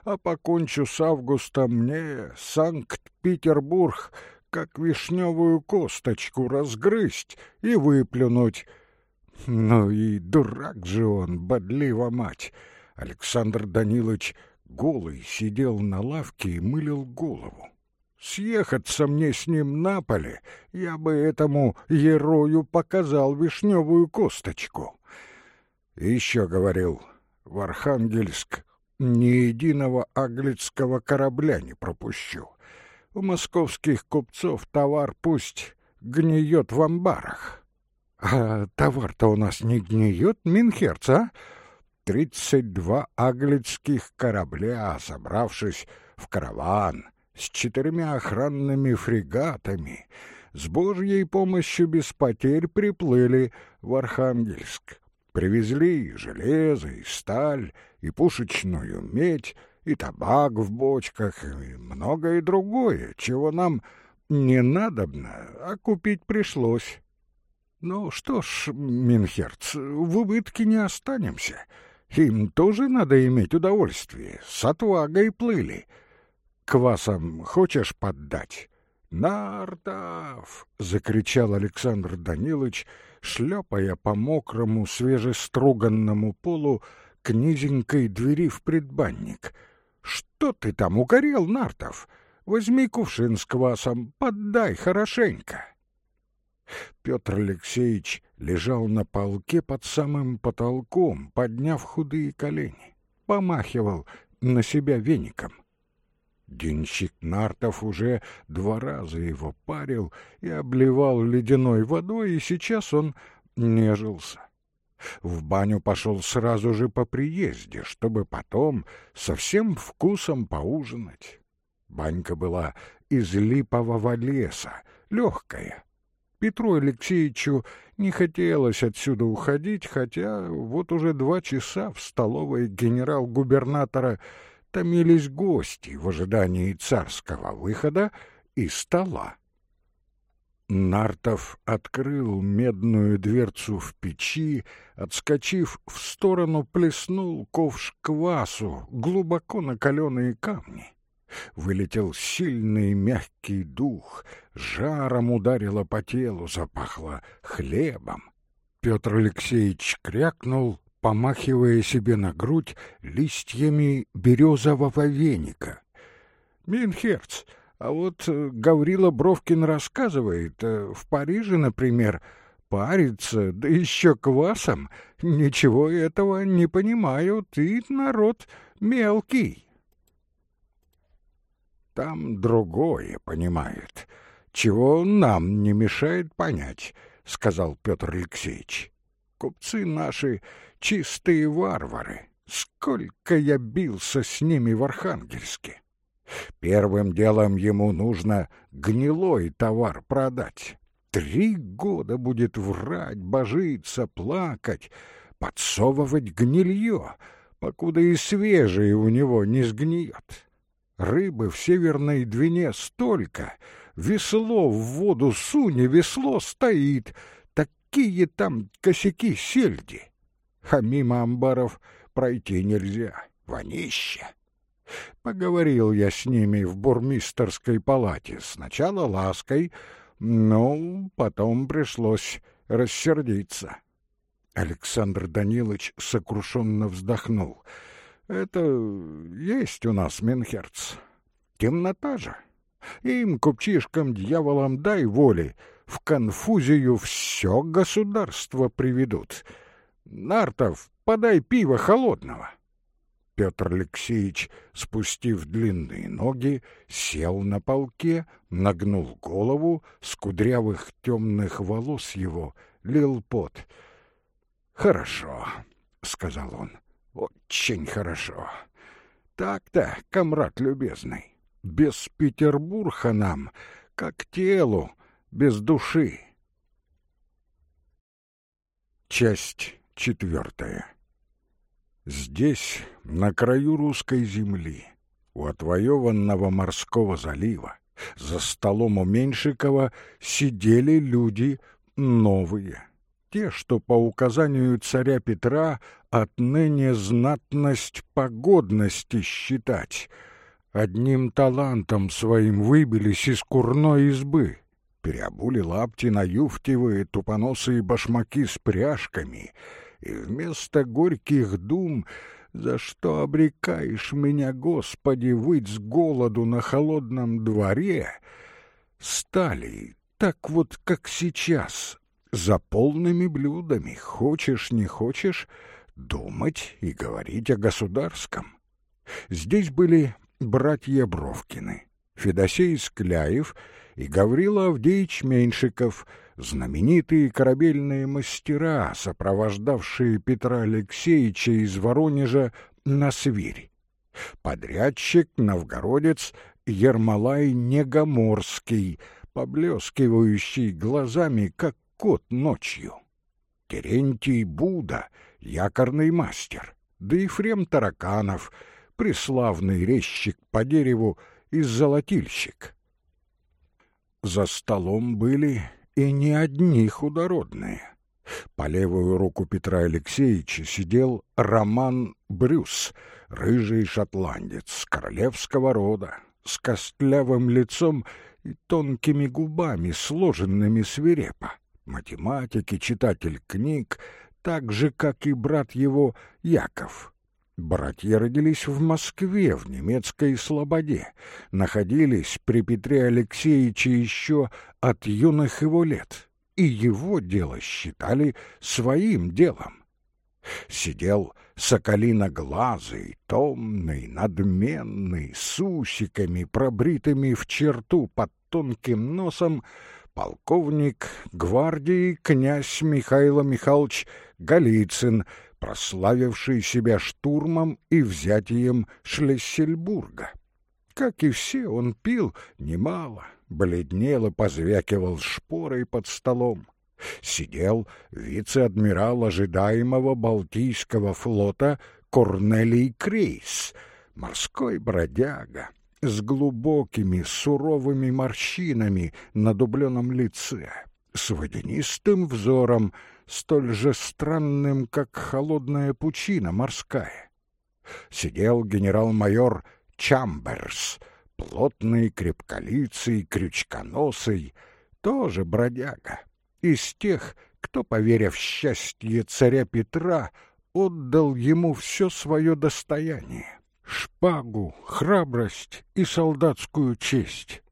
А покончу с августом мне Санкт-Петербург как вишневую косточку разгрызть и выплюнуть. Ну и дурак же он, бодлива мать. Александр Данилович голый сидел на лавке и мылил голову. Съехаться мне с ним на поле, я бы этому ерою показал вишневую косточку. Еще говорил, в Архангельск ни единого аглицкого корабля не пропущу. У московских купцов товар пусть гниет в амбарах. А товар-то у нас не гниет, Минхерц, а? Тридцать два аглицких корабля, собравшись в караван с четырьмя охранными фрегатами, с Божьей помощью без потерь приплыли в Архангельск. Привезли и железо, и сталь, и пушечную медь, и табак в бочках, и многое другое, чего нам не надобно, а купить пришлось. Ну что ж, Минхерц, в убытке не останемся. Им тоже надо иметь удовольствие, с отвагой плыли. Квасом хочешь поддать? «Нартов!» — закричал Александр Данилович — шлепая по мокрому свежеструганному полу к низенькой двери в предбанник. «Что ты там укорел, Нартов? Возьми кувшин с квасом, поддай хорошенько!» Петр Алексеевич лежал на полке под самым потолком, подняв худые колени, помахивал на себя веником. Денщик Нартов уже два раза его парил и обливал ледяной водой, и сейчас он нежился. В баню пошел сразу же по приезде, чтобы потом со всем вкусом поужинать. Банька была из липового леса, легкая. Петру Алексеевичу не хотелось отсюда уходить, хотя вот уже два часа в столовой генерал-губернатора томились гости в ожидании царского выхода и стола. Нартов открыл медную дверцу в печи, отскочив в сторону, плеснул ковш квасу, глубоко накаленные камни. Вылетел сильный мягкий дух, жаром ударило по телу, запахло хлебом. Петр Алексеевич крякнул, помахивая себе на грудь листьями березового веника. «Минхерц, а вот э, Гаврила Бровкин рассказывает, э, в Париже, например, парится, да еще квасом, ничего этого не понимают, и народ мелкий. Там другое понимает, чего нам не мешает понять, — сказал Петр Алексеевич. Купцы наши чистые варвары, сколько я бился с ними в Архангельске. Первым делом ему нужно гнилой товар продать. Три года будет врать, божиться, плакать, подсовывать гнилье, покуда и свежее у него не сгниет. Рыбы в северной двине столько, весло в воду суни, весло стоит, такие там косяки сельди. А мимо амбаров пройти нельзя, вонище. Поговорил я с ними в бурмистерской палате. Сначала лаской, но потом пришлось рассердиться. Александр Данилович сокрушенно вздохнул. «Это есть у нас, Минхерц. Темнота же. Им, купчишкам, дьяволам, дай воли, в конфузию все государство приведут. Нартов, подай пиво холодного». Петр Алексеевич, спустив длинные ноги, сел на полке, нагнул голову, с кудрявых темных волос его лил пот. «Хорошо», — сказал он, — «очень хорошо. Так-то, комрад любезный, без Петербурга нам, как телу, без души». Часть четвертая Здесь, на краю русской земли, у отвоеванного морского залива, за столом у Меньшикова сидели люди новые, те, что по указанию царя Петра отныне знатность погодности считать, одним талантом своим выбились из курной избы, переобули лапти на юфтевые тупоносые башмаки с пряжками — и вместо горьких дум «За что обрекаешь меня, Господи, выть с голоду на холодном дворе?» стали так вот, как сейчас, за полными блюдами, хочешь не хочешь, думать и говорить о государском. Здесь были братья Бровкины, Федосей Скляев и Гаврила Авдеич Меньшиков — знаменитые корабельные мастера, сопровождавшие Петра Алексеевича из Воронежа на свирь. Подрядчик, новгородец Ермолай Негоморский, поблескивающий глазами, как кот ночью. Терентий Буда, якорный мастер, да и Фрем Тараканов, преславный резчик по дереву и золотильщик. За столом были и не одни худородные. По левую руку Петра Алексеевича сидел Роман Брюс, рыжий шотландец, королевского рода, с костлявым лицом и тонкими губами, сложенными свирепо. Математик и читатель книг, так же, как и брат его Яков. Братья родились в Москве, в немецкой Слободе, находились при Петре Алексеевиче еще от юных его лет, и его дело считали своим делом. Сидел соколиноглазый, томный, надменный, с усиками, пробритыми в черту под тонким носом, полковник гвардии князь Михаил Михайлович Голицын — прославивший себя штурмом и взятием Шлиссельбурга. Как и все, он пил немало, бледнел и позвякивал шпорой под столом. Сидел вице-адмирал ожидаемого Балтийского флота Корнелий Крейс, морской бродяга, с глубокими суровыми морщинами на дубленом лице, с водянистым взором, столь же странным, как холодная пучина морская. Сидел генерал-майор Чамберс, плотный, крепколицый, крючконосый, тоже бродяга, из тех, кто, поверив в счастье царя Петра, отдал ему все свое достояние — шпагу, храбрость и солдатскую честь.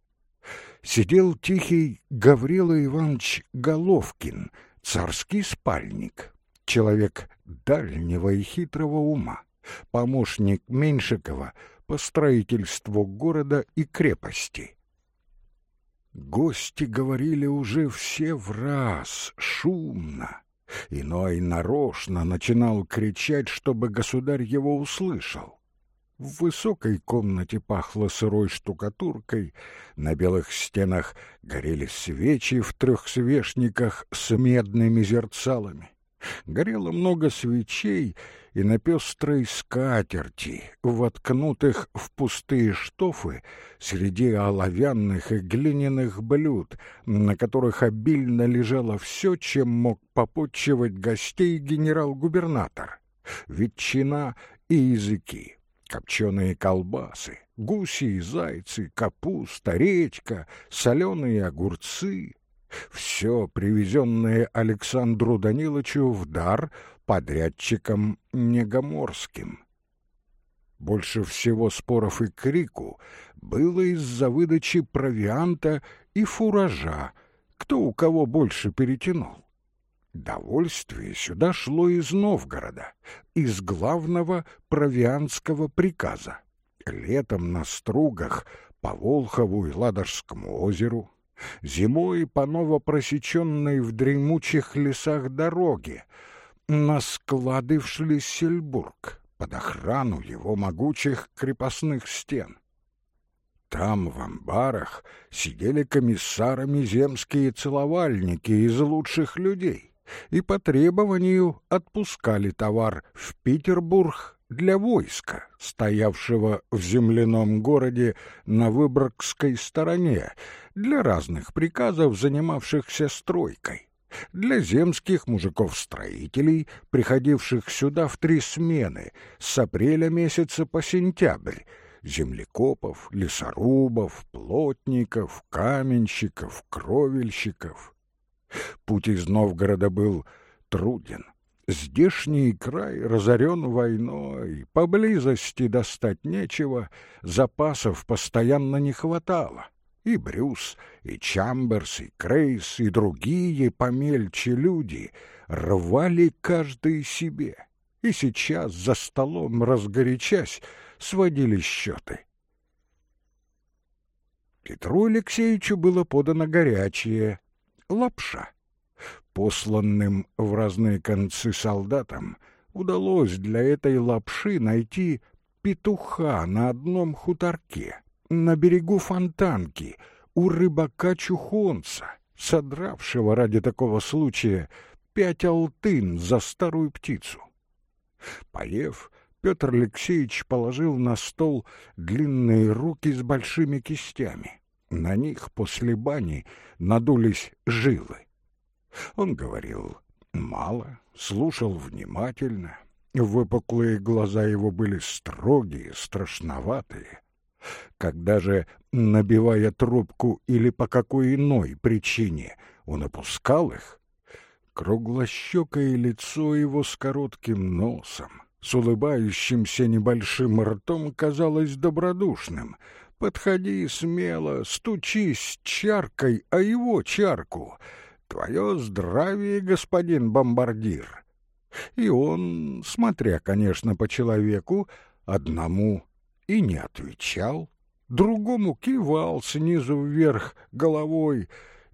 Сидел тихий Гаврила Иванович Головкин, царский спальник, человек дальнего и хитрого ума, помощник Меньшикова по строительству города и крепости. Гости говорили уже все в раз, шумно. Иной нарочно начинал кричать, чтобы государь его услышал. В высокой комнате пахло сырой штукатуркой, на белых стенах горели свечи в трех свечниках с медными зерцалами. Горело много свечей, и на пестрой скатерти, воткнутых в пустые штофы, среди оловянных и глиняных блюд, на которых обильно лежало все, чем мог попутчивать гостей генерал-губернатор. Ветчина и языки, копченые колбасы, гуси и зайцы, капуста, речка, соленые огурцы — все привезенное Александру Даниловичу в дар подрядчиком Негоморским. Больше всего споров и крику было из-за выдачи провианта и фуража, кто у кого больше перетянул. Довольствие сюда шло из Новгорода, из главного провианского приказа. Летом на стругах по Волхову и Ладожскому озеру, зимой по новопросеченной в дремучих лесах дороге, на склады в Шлиссельбург под охрану его могучих крепостных стен. Там, в амбарах, сидели комиссарами земские целовальники из лучших людей и по требованию отпускали товар в Петербург для войска, стоявшего в земляном городе на Выборгской стороне, для разных приказов, занимавшихся стройкой для земских мужиков-строителей, приходивших сюда в три смены, с апреля месяца по сентябрь, землекопов, лесорубов, плотников, каменщиков, кровельщиков. Путь из Новгорода был труден. Здешний край разорен войной, поблизости достать нечего, запасов постоянно не хватало и Брюс, и Чамберс, и Крейс, и другие помельче люди рвали каждый себе, и сейчас за столом, разгорячась, сводили счеты. Петру Алексеевичу было подано горячее лапша. Посланным в разные концы солдатам удалось для этой лапши найти петуха на одном хуторке, на берегу фонтанки, у рыбака-чухонца, содравшего ради такого случая пять алтын за старую птицу. Поев, Петр Алексеевич положил на стол длинные руки с большими кистями. На них после бани надулись жилы. Он говорил мало, слушал внимательно. Выпуклые глаза его были строгие, страшноватые. Когда же, набивая трубку или по какой иной причине, он опускал их, круглощекое лицо его с коротким носом, с улыбающимся небольшим ртом казалось добродушным. «Подходи смело, стучись чаркой о его чарку. Твое здравие, господин бомбардир!» И он, смотря, конечно, по человеку, одному и не отвечал, другому кивал снизу вверх головой.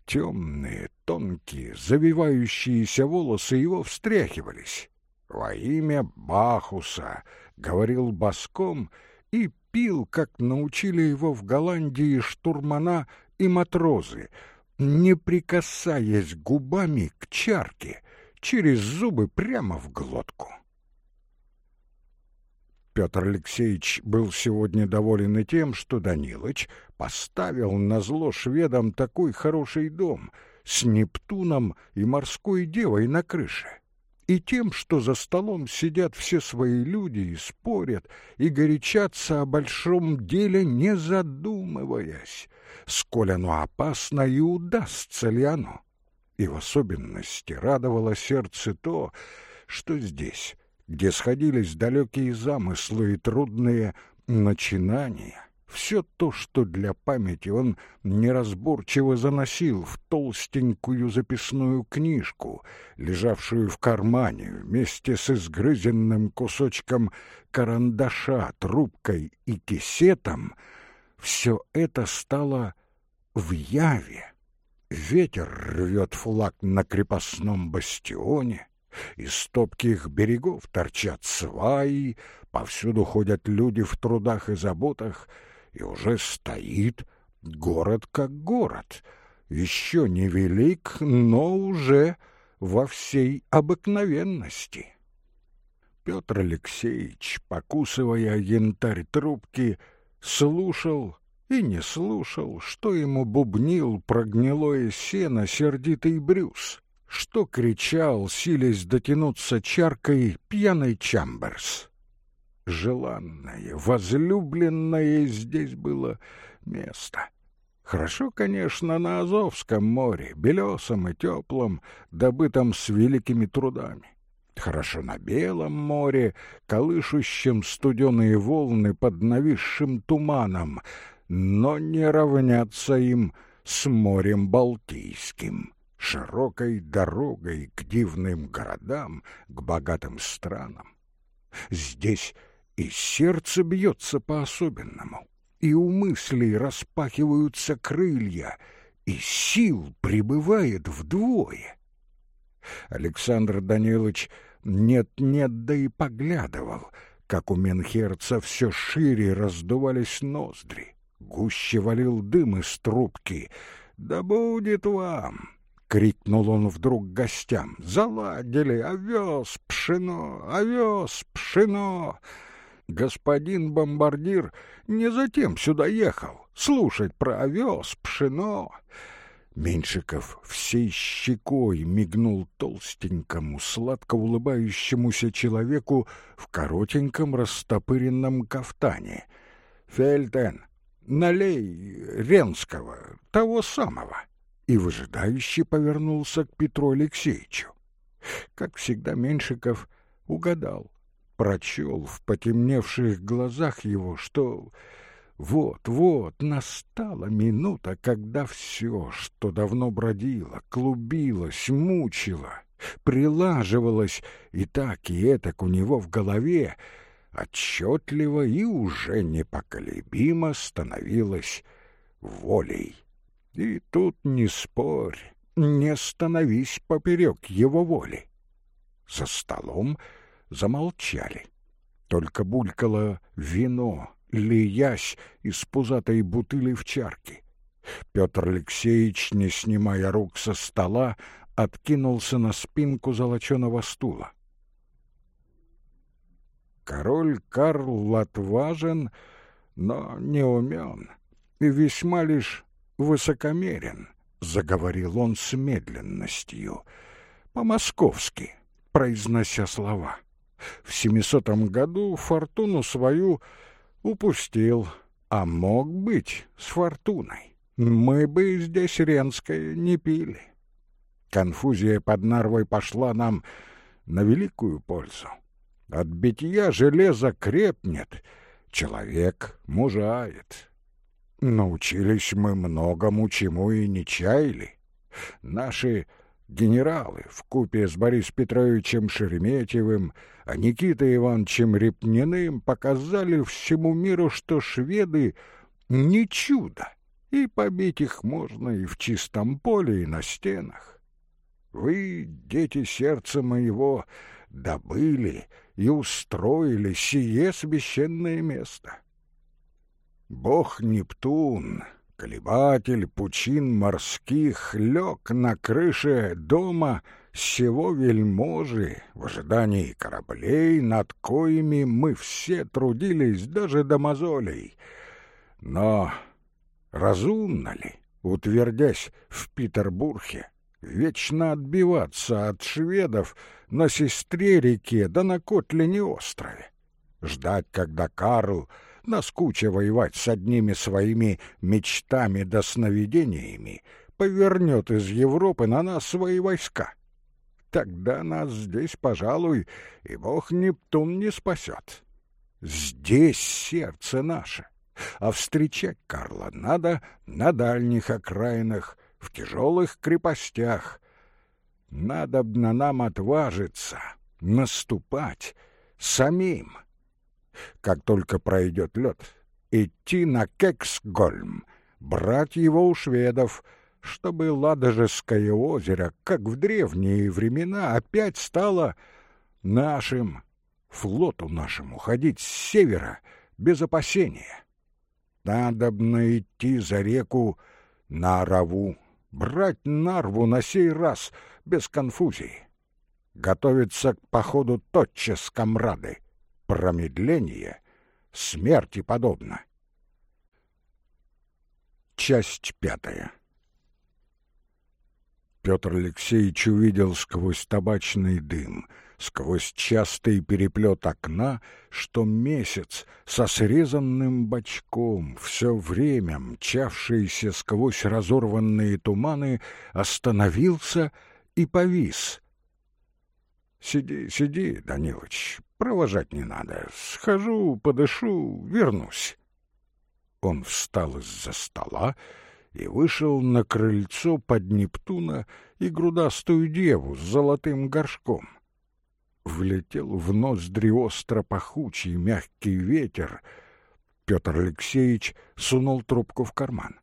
Темные, тонкие, завивающиеся волосы его встряхивались. «Во имя Бахуса!» — говорил боском и пил, как научили его в Голландии штурмана и матрозы, не прикасаясь губами к чарке, через зубы прямо в глотку. Петр Алексеевич был сегодня доволен и тем, что Данилыч поставил на зло шведам такой хороший дом с Нептуном и морской девой на крыше, и тем, что за столом сидят все свои люди и спорят, и горячатся о большом деле, не задумываясь, сколь оно опасно и удастся ли оно. И в особенности радовало сердце то, что здесь где сходились далекие замыслы и трудные начинания, все то, что для памяти он неразборчиво заносил в толстенькую записную книжку, лежавшую в кармане вместе с изгрызенным кусочком карандаша, трубкой и кисетом, все это стало в яве. Ветер рвет флаг на крепостном бастионе, из топких берегов торчат сваи, повсюду ходят люди в трудах и заботах, и уже стоит город как город, еще не велик, но уже во всей обыкновенности. Петр Алексеевич, покусывая янтарь трубки, слушал и не слушал, что ему бубнил прогнилое сено сердитый Брюс что кричал, силясь дотянуться чаркой пьяный Чамберс. Желанное, возлюбленное здесь было место. Хорошо, конечно, на Азовском море, белесом и теплом, добытом с великими трудами. Хорошо на Белом море, колышущем студеные волны под нависшим туманом, но не равняться им с морем Балтийским широкой дорогой к дивным городам, к богатым странам. Здесь и сердце бьется по-особенному, и у мыслей распахиваются крылья, и сил прибывает вдвое. Александр Данилович нет-нет, да и поглядывал, как у Менхерца все шире раздувались ноздри, гуще валил дым из трубки. «Да будет вам! — крикнул он вдруг гостям. «Заладили! Овес, пшено! Овес, пшено!» Господин бомбардир не затем сюда ехал, слушать про овес, пшено. Меньшиков всей щекой мигнул толстенькому, сладко улыбающемуся человеку в коротеньком растопыренном кафтане. «Фельтен, налей Ренского, того самого!» и выжидающе повернулся к Петру Алексеевичу. Как всегда, Меньшиков угадал, прочел в потемневших глазах его, что вот-вот настала минута, когда все, что давно бродило, клубилось, мучило, прилаживалось и так и этак у него в голове, отчетливо и уже непоколебимо становилось волей. И тут не спорь, не становись поперек его воли. За столом замолчали. Только булькало вино, лиясь из пузатой бутыли в чарке. Петр Алексеевич, не снимая рук со стола, откинулся на спинку золоченого стула. Король Карл отважен, но не умен, и весьма лишь высокомерен, — заговорил он с медленностью, по-московски, произнося слова. В семисотом году фортуну свою упустил, а мог быть с фортуной. Мы бы здесь Ренское не пили. Конфузия под Нарвой пошла нам на великую пользу. От битья железо крепнет, человек мужает, Научились мы многому, чему и не чаяли. Наши генералы в купе с Борисом Петровичем Шереметьевым, а Никитой Ивановичем Репниным показали всему миру, что шведы не чудо, и побить их можно и в чистом поле, и на стенах. Вы, дети сердца моего, добыли и устроили сие священное место. Бог Нептун, колебатель пучин морских, лег на крыше дома всего вельможи в ожидании кораблей, над коими мы все трудились даже до мозолей. Но разумно ли, утвердясь в Петербурге, вечно отбиваться от шведов на сестре-реке да на Котлине-острове? Ждать, когда Карл наскуча воевать с одними своими мечтами да сновидениями, повернет из Европы на нас свои войска. Тогда нас здесь, пожалуй, и бог Нептун не спасет. Здесь сердце наше, а встречать Карла надо на дальних окраинах, в тяжелых крепостях. Надо б на нам отважиться, наступать самим как только пройдет лед, идти на Кексгольм, брать его у шведов, чтобы Ладожеское озеро, как в древние времена, опять стало нашим, флоту нашему ходить с севера без опасения. Надобно идти за реку на Орову, брать Нарву на сей раз без конфузии. Готовиться к походу тотчас, комрады промедление смерти подобно. Часть пятая. Петр Алексеевич увидел сквозь табачный дым, сквозь частый переплет окна, что месяц со срезанным бочком, все время мчавшийся сквозь разорванные туманы, остановился и повис. «Сиди, сиди, Данилыч, Провожать не надо. Схожу, подышу, вернусь. Он встал из-за стола и вышел на крыльцо под Нептуна и грудастую деву с золотым горшком. Влетел в ноздри остро пахучий мягкий ветер. Петр Алексеевич сунул трубку в карман.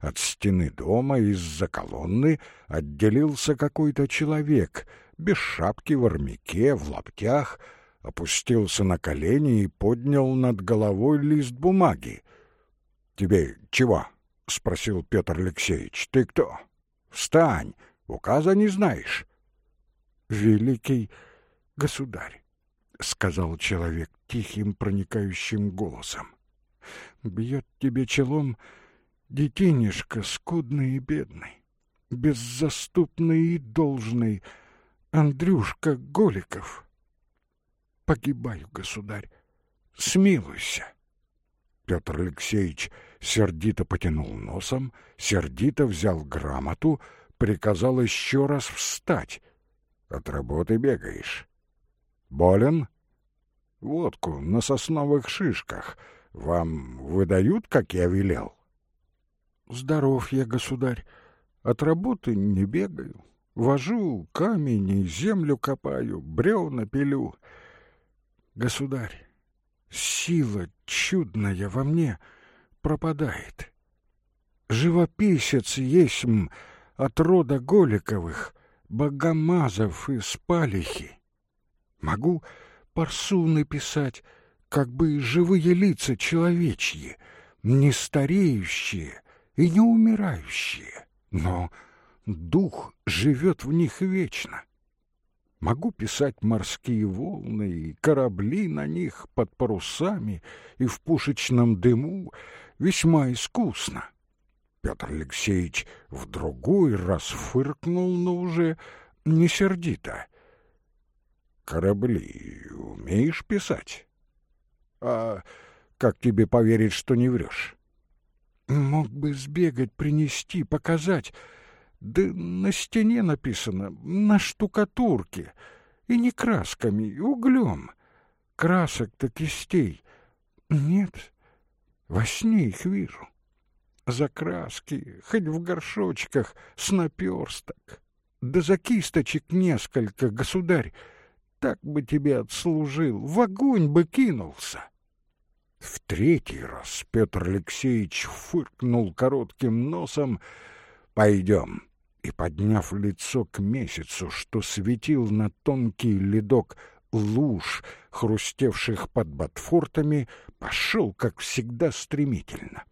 От стены дома из-за колонны отделился какой-то человек, без шапки в армяке, в лаптях — опустился на колени и поднял над головой лист бумаги. «Тебе чего?» — спросил Петр Алексеевич. «Ты кто? Встань! Указа не знаешь». «Великий государь», — сказал человек тихим проникающим голосом, — «бьет тебе челом детинишка скудный и бедный, беззаступный и должный Андрюшка Голиков» погибаю, государь. Смилуйся. Петр Алексеевич сердито потянул носом, сердито взял грамоту, приказал еще раз встать. От работы бегаешь. Болен? Водку на сосновых шишках вам выдают, как я велел? Здоров я, государь. От работы не бегаю. Вожу камень и землю копаю, бревна пилю — Государь, сила чудная во мне пропадает. Живописец есмь от рода Голиковых, Богомазов и Спалихи. Могу парсуны писать, как бы живые лица человечьи, не стареющие и не умирающие, но дух живет в них вечно. Могу писать морские волны и корабли на них под парусами и в пушечном дыму весьма искусно. Петр Алексеевич в другой раз фыркнул, но уже не сердито. «Корабли умеешь писать? А как тебе поверить, что не врешь?» «Мог бы сбегать, принести, показать». Да на стене написано, на штукатурке, и не красками, углем. Красок-то кистей нет, во сне их вижу. За краски, хоть в горшочках, с наперсток. Да за кисточек несколько, государь, так бы тебе отслужил, в огонь бы кинулся. В третий раз Петр Алексеевич фыркнул коротким носом. «Пойдем, и, подняв лицо к месяцу, что светил на тонкий ледок луж, хрустевших под ботфортами, пошел, как всегда, стремительно.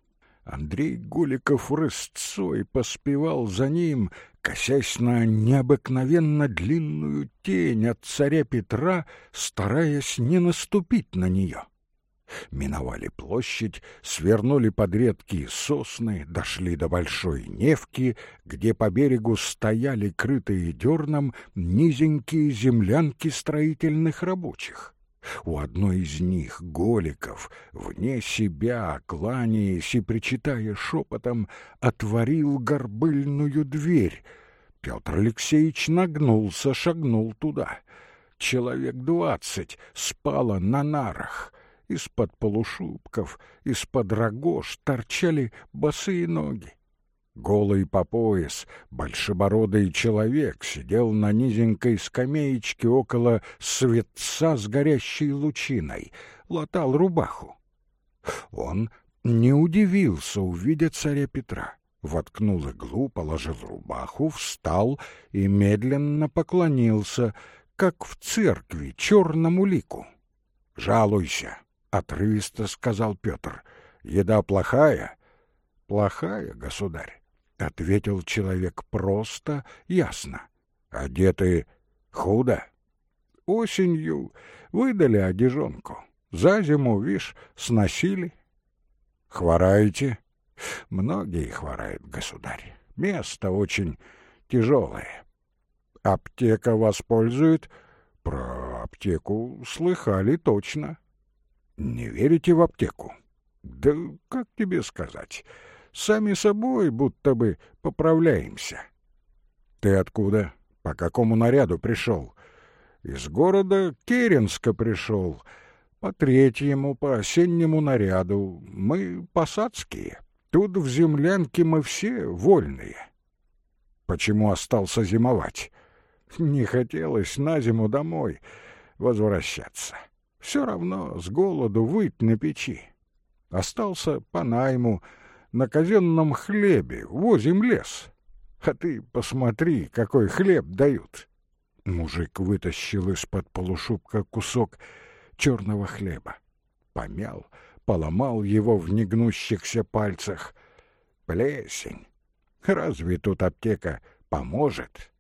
Андрей Голиков рысцой поспевал за ним, косясь на необыкновенно длинную тень от царя Петра, стараясь не наступить на нее. Миновали площадь, свернули под редкие сосны, дошли до Большой Невки, где по берегу стояли крытые дерном низенькие землянки строительных рабочих. У одной из них Голиков, вне себя, кланяясь и причитая шепотом, отворил горбыльную дверь. Петр Алексеевич нагнулся, шагнул туда. Человек двадцать спало на нарах. Из-под полушубков, из-под рогож торчали босые ноги. Голый по пояс, большебородый человек сидел на низенькой скамеечке около светца с горящей лучиной, латал рубаху. Он не удивился, увидя царя Петра. Воткнул иглу, положил рубаху, встал и медленно поклонился, как в церкви черному лику. «Жалуйся», — отрывисто сказал Петр. «Еда плохая?» «Плохая, государь. — ответил человек просто, ясно. «Одеты худо. Осенью выдали одежонку. За зиму, вишь, сносили. Хвораете?» «Многие хворают, государь. Место очень тяжелое. Аптека воспользует?» «Про аптеку слыхали точно». «Не верите в аптеку?» «Да как тебе сказать?» Сами собой будто бы поправляемся. Ты откуда? По какому наряду пришел? Из города Керенска пришел. По третьему, по осеннему наряду. Мы посадские. Тут в землянке мы все вольные. Почему остался зимовать? Не хотелось на зиму домой возвращаться. Все равно с голоду выть на печи. Остался по найму, на казенном хлебе, возим лес. А ты посмотри, какой хлеб дают. Мужик вытащил из-под полушубка кусок черного хлеба. Помял, поломал его в негнущихся пальцах. Плесень. Разве тут аптека поможет?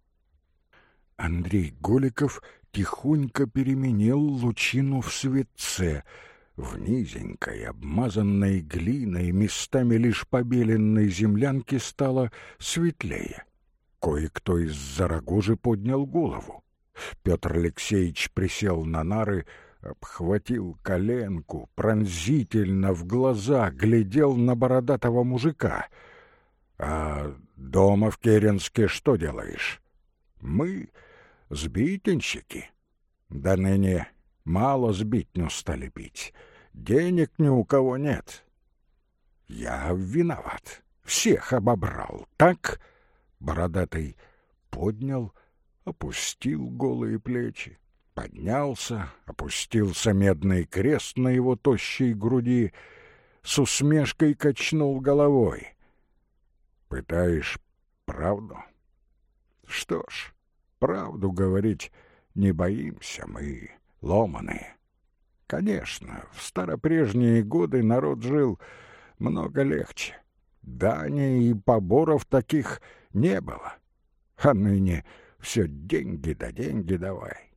Андрей Голиков тихонько переменил лучину в светце — в низенькой, обмазанной глиной, местами лишь побеленной землянке стало светлее. Кое-кто из-за поднял голову. Петр Алексеевич присел на нары, обхватил коленку, пронзительно в глаза глядел на бородатого мужика. «А дома в Керенске что делаешь?» «Мы сбитенщики. Да ныне Мало сбитню стали пить. Денег ни у кого нет. Я виноват. Всех обобрал. Так? Бородатый поднял, опустил голые плечи, поднялся, опустился медный крест на его тощей груди, с усмешкой качнул головой. Пытаешь правду? Что ж, правду говорить не боимся мы ломаные. Конечно, в старопрежние годы народ жил много легче. Дани и поборов таких не было. А ныне все деньги да деньги давай.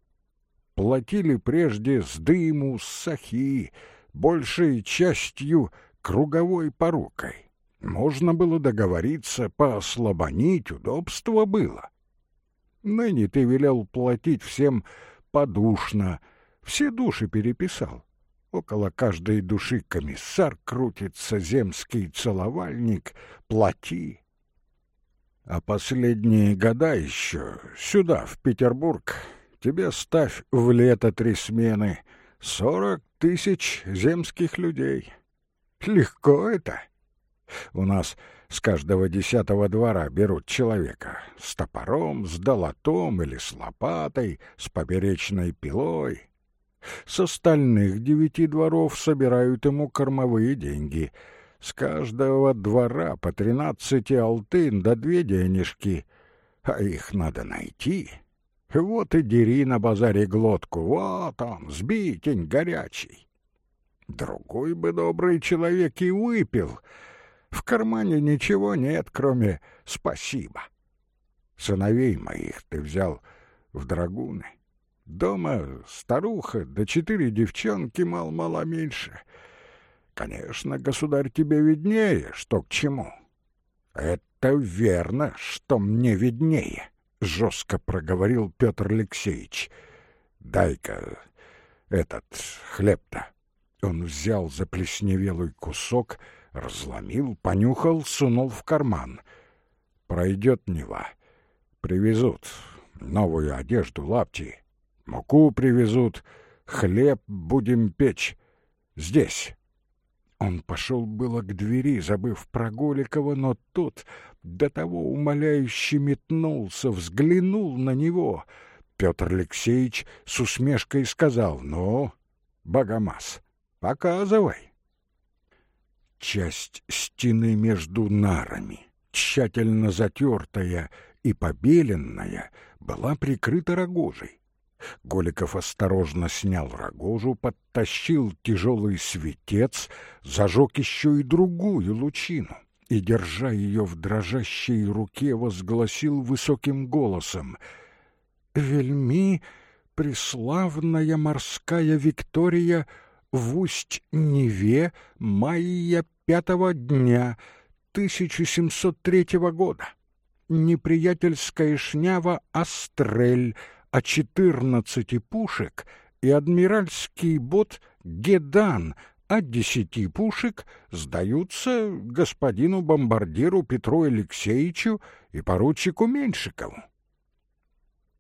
Платили прежде с дыму, с сахи, большей частью круговой порукой. Можно было договориться, поослабонить, удобство было. Ныне ты велел платить всем подушно, все души переписал. Около каждой души комиссар крутится, земский целовальник, плати. А последние года еще сюда, в Петербург, тебе ставь в лето три смены сорок тысяч земских людей. Легко это. У нас с каждого десятого двора берут человека с топором, с долотом или с лопатой, с поперечной пилой. С остальных девяти дворов собирают ему кормовые деньги. С каждого двора по тринадцати алтын да две денежки, а их надо найти. Вот и дери на базаре глотку, вот он, сбитень горячий. Другой бы добрый человек и выпил. В кармане ничего нет, кроме «спасибо». Сыновей моих ты взял в драгуны. Дома старуха, да четыре девчонки, мал-мало меньше. Конечно, государь тебе виднее, что к чему. Это верно, что мне виднее, — жестко проговорил Петр Алексеевич. Дай-ка этот хлеб-то. Он взял заплесневелый кусок, разломил, понюхал, сунул в карман. Пройдет Нева. Привезут новую одежду, лапти, муку привезут, хлеб будем печь. Здесь. Он пошел было к двери, забыв про Голикова, но тот до того умоляюще метнулся, взглянул на него. Петр Алексеевич с усмешкой сказал, «Ну, Богомаз, показывай». Часть стены между нарами, тщательно затертая и побеленная, была прикрыта рогожей. Голиков осторожно снял рогожу, подтащил тяжелый светец, зажег еще и другую лучину и, держа ее в дрожащей руке, возгласил высоким голосом «Вельми преславная морская Виктория в усть-Неве майя пятого дня 1703 года. Неприятельская шнява Астрель — о четырнадцати пушек и адмиральский бот «Гедан» от десяти пушек сдаются господину бомбардиру Петру Алексеевичу и поручику Меньшикову.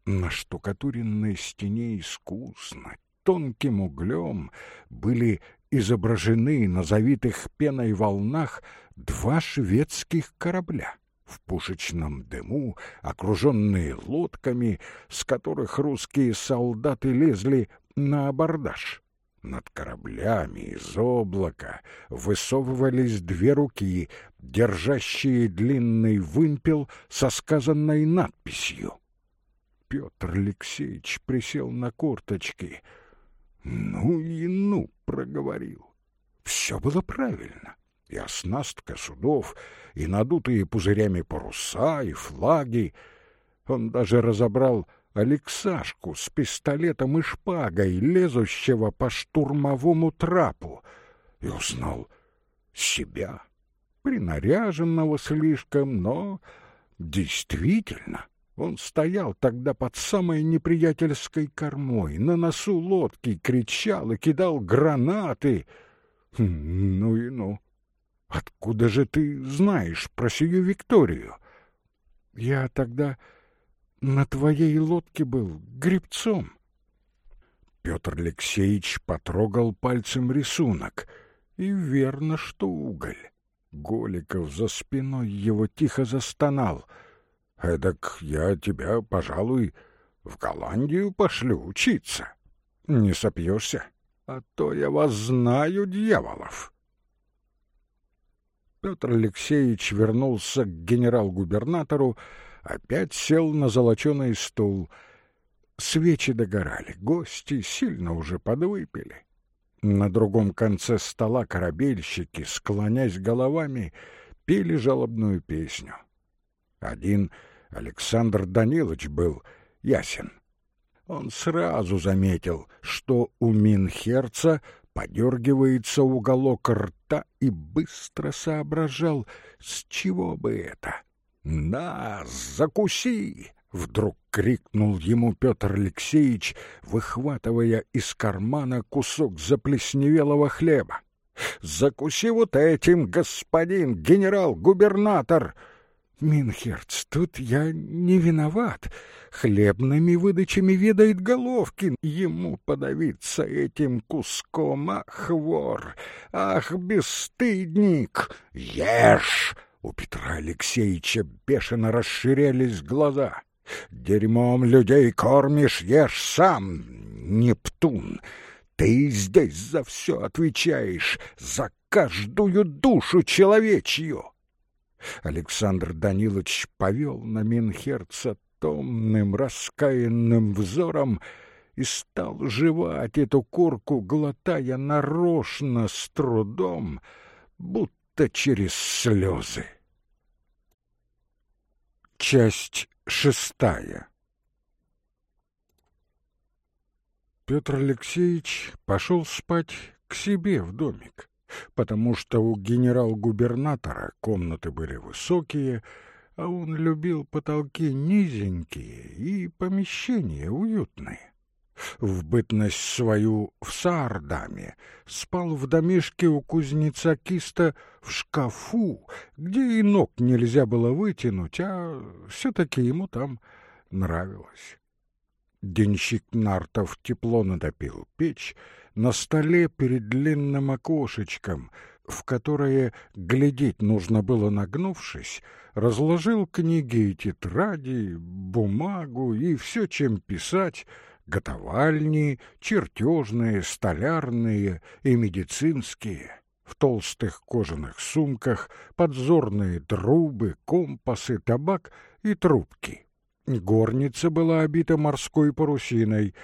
На штукатуренной стене искусно, тонким углем были изображены на завитых пеной волнах два шведских корабля в пушечном дыму, окруженные лодками, с которых русские солдаты лезли на абордаж. Над кораблями из облака высовывались две руки, держащие длинный вымпел со сказанной надписью. Петр Алексеевич присел на корточки. «Ну и ну!» — проговорил. Все было правильно и оснастка судов, и надутые пузырями паруса, и флаги. Он даже разобрал Алексашку с пистолетом и шпагой, лезущего по штурмовому трапу, и узнал себя, принаряженного слишком, но действительно он стоял тогда под самой неприятельской кормой, на носу лодки кричал и кидал гранаты. Хм, ну и ну! Откуда же ты знаешь про сию Викторию? Я тогда на твоей лодке был гребцом. Петр Алексеевич потрогал пальцем рисунок, и верно, что уголь. Голиков за спиной его тихо застонал. «Эдак я тебя, пожалуй, в Голландию пошлю учиться. Не сопьешься, а то я вас знаю, дьяволов». Петр Алексеевич вернулся к генерал-губернатору, опять сел на золоченый стул. Свечи догорали, гости сильно уже подвыпили. На другом конце стола корабельщики, склонясь головами, пели жалобную песню. Один Александр Данилович был ясен. Он сразу заметил, что у Минхерца подергивается уголок рта и быстро соображал, с чего бы это. «На, закуси!» — вдруг крикнул ему Петр Алексеевич, выхватывая из кармана кусок заплесневелого хлеба. «Закуси вот этим, господин генерал-губернатор!» Минхерц, тут я не виноват. Хлебными выдачами ведает Головкин. Ему подавиться этим куском, ах, вор, ах, бесстыдник! Ешь! У Петра Алексеевича бешено расширялись глаза. Дерьмом людей кормишь, ешь сам, Нептун. Ты здесь за все отвечаешь, за каждую душу человечью. Александр Данилович повел на Минхерца томным раскаянным взором и стал жевать эту корку, глотая нарочно с трудом, будто через слезы. Часть шестая Петр Алексеевич пошел спать к себе в домик, потому что у генерал-губернатора комнаты были высокие, а он любил потолки низенькие и помещения уютные. В бытность свою в Саардаме спал в домишке у кузнеца Киста в шкафу, где и ног нельзя было вытянуть, а все-таки ему там нравилось. Денщик Нартов тепло натопил печь, на столе перед длинным окошечком, в которое глядеть нужно было нагнувшись, разложил книги и тетради, бумагу и все, чем писать, готовальни, чертежные, столярные и медицинские, в толстых кожаных сумках, подзорные трубы, компасы, табак и трубки. Горница была обита морской парусиной.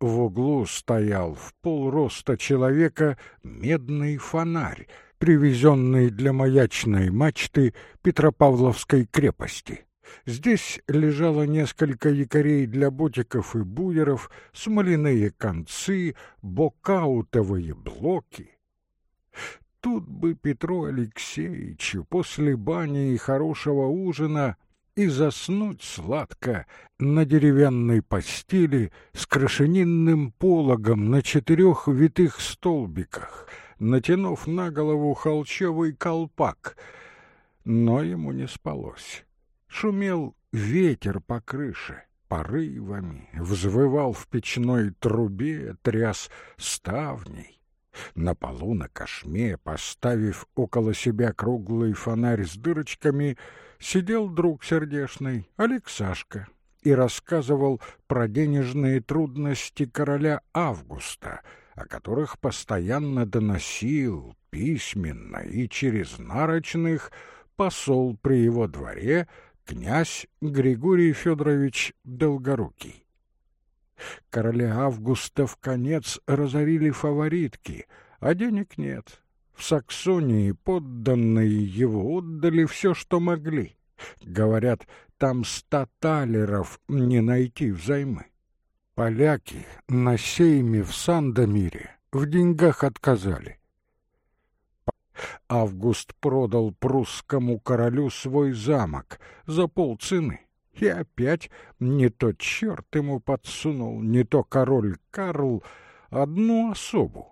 В углу стоял в полроста человека медный фонарь, привезенный для маячной мачты Петропавловской крепости. Здесь лежало несколько якорей для ботиков и буеров, смоляные концы, бокаутовые блоки. Тут бы Петру Алексеевичу после бани и хорошего ужина и заснуть сладко на деревянной постели с крашенинным пологом на четырех витых столбиках, натянув на голову холчевый колпак. Но ему не спалось. Шумел ветер по крыше, порывами, взвывал в печной трубе, тряс ставней. На полу на кошме, поставив около себя круглый фонарь с дырочками, сидел друг сердешный, Алексашка, и рассказывал про денежные трудности короля Августа, о которых постоянно доносил письменно и через нарочных посол при его дворе князь Григорий Федорович Долгорукий. Короля Августа в конец разорили фаворитки, а денег нет. В Саксонии подданные его отдали все, что могли. Говорят, там ста талеров не найти взаймы. Поляки на сейме в Сандомире в деньгах отказали. Август продал прусскому королю свой замок за полцены. И опять не то черт ему подсунул, не то король Карл одну особу,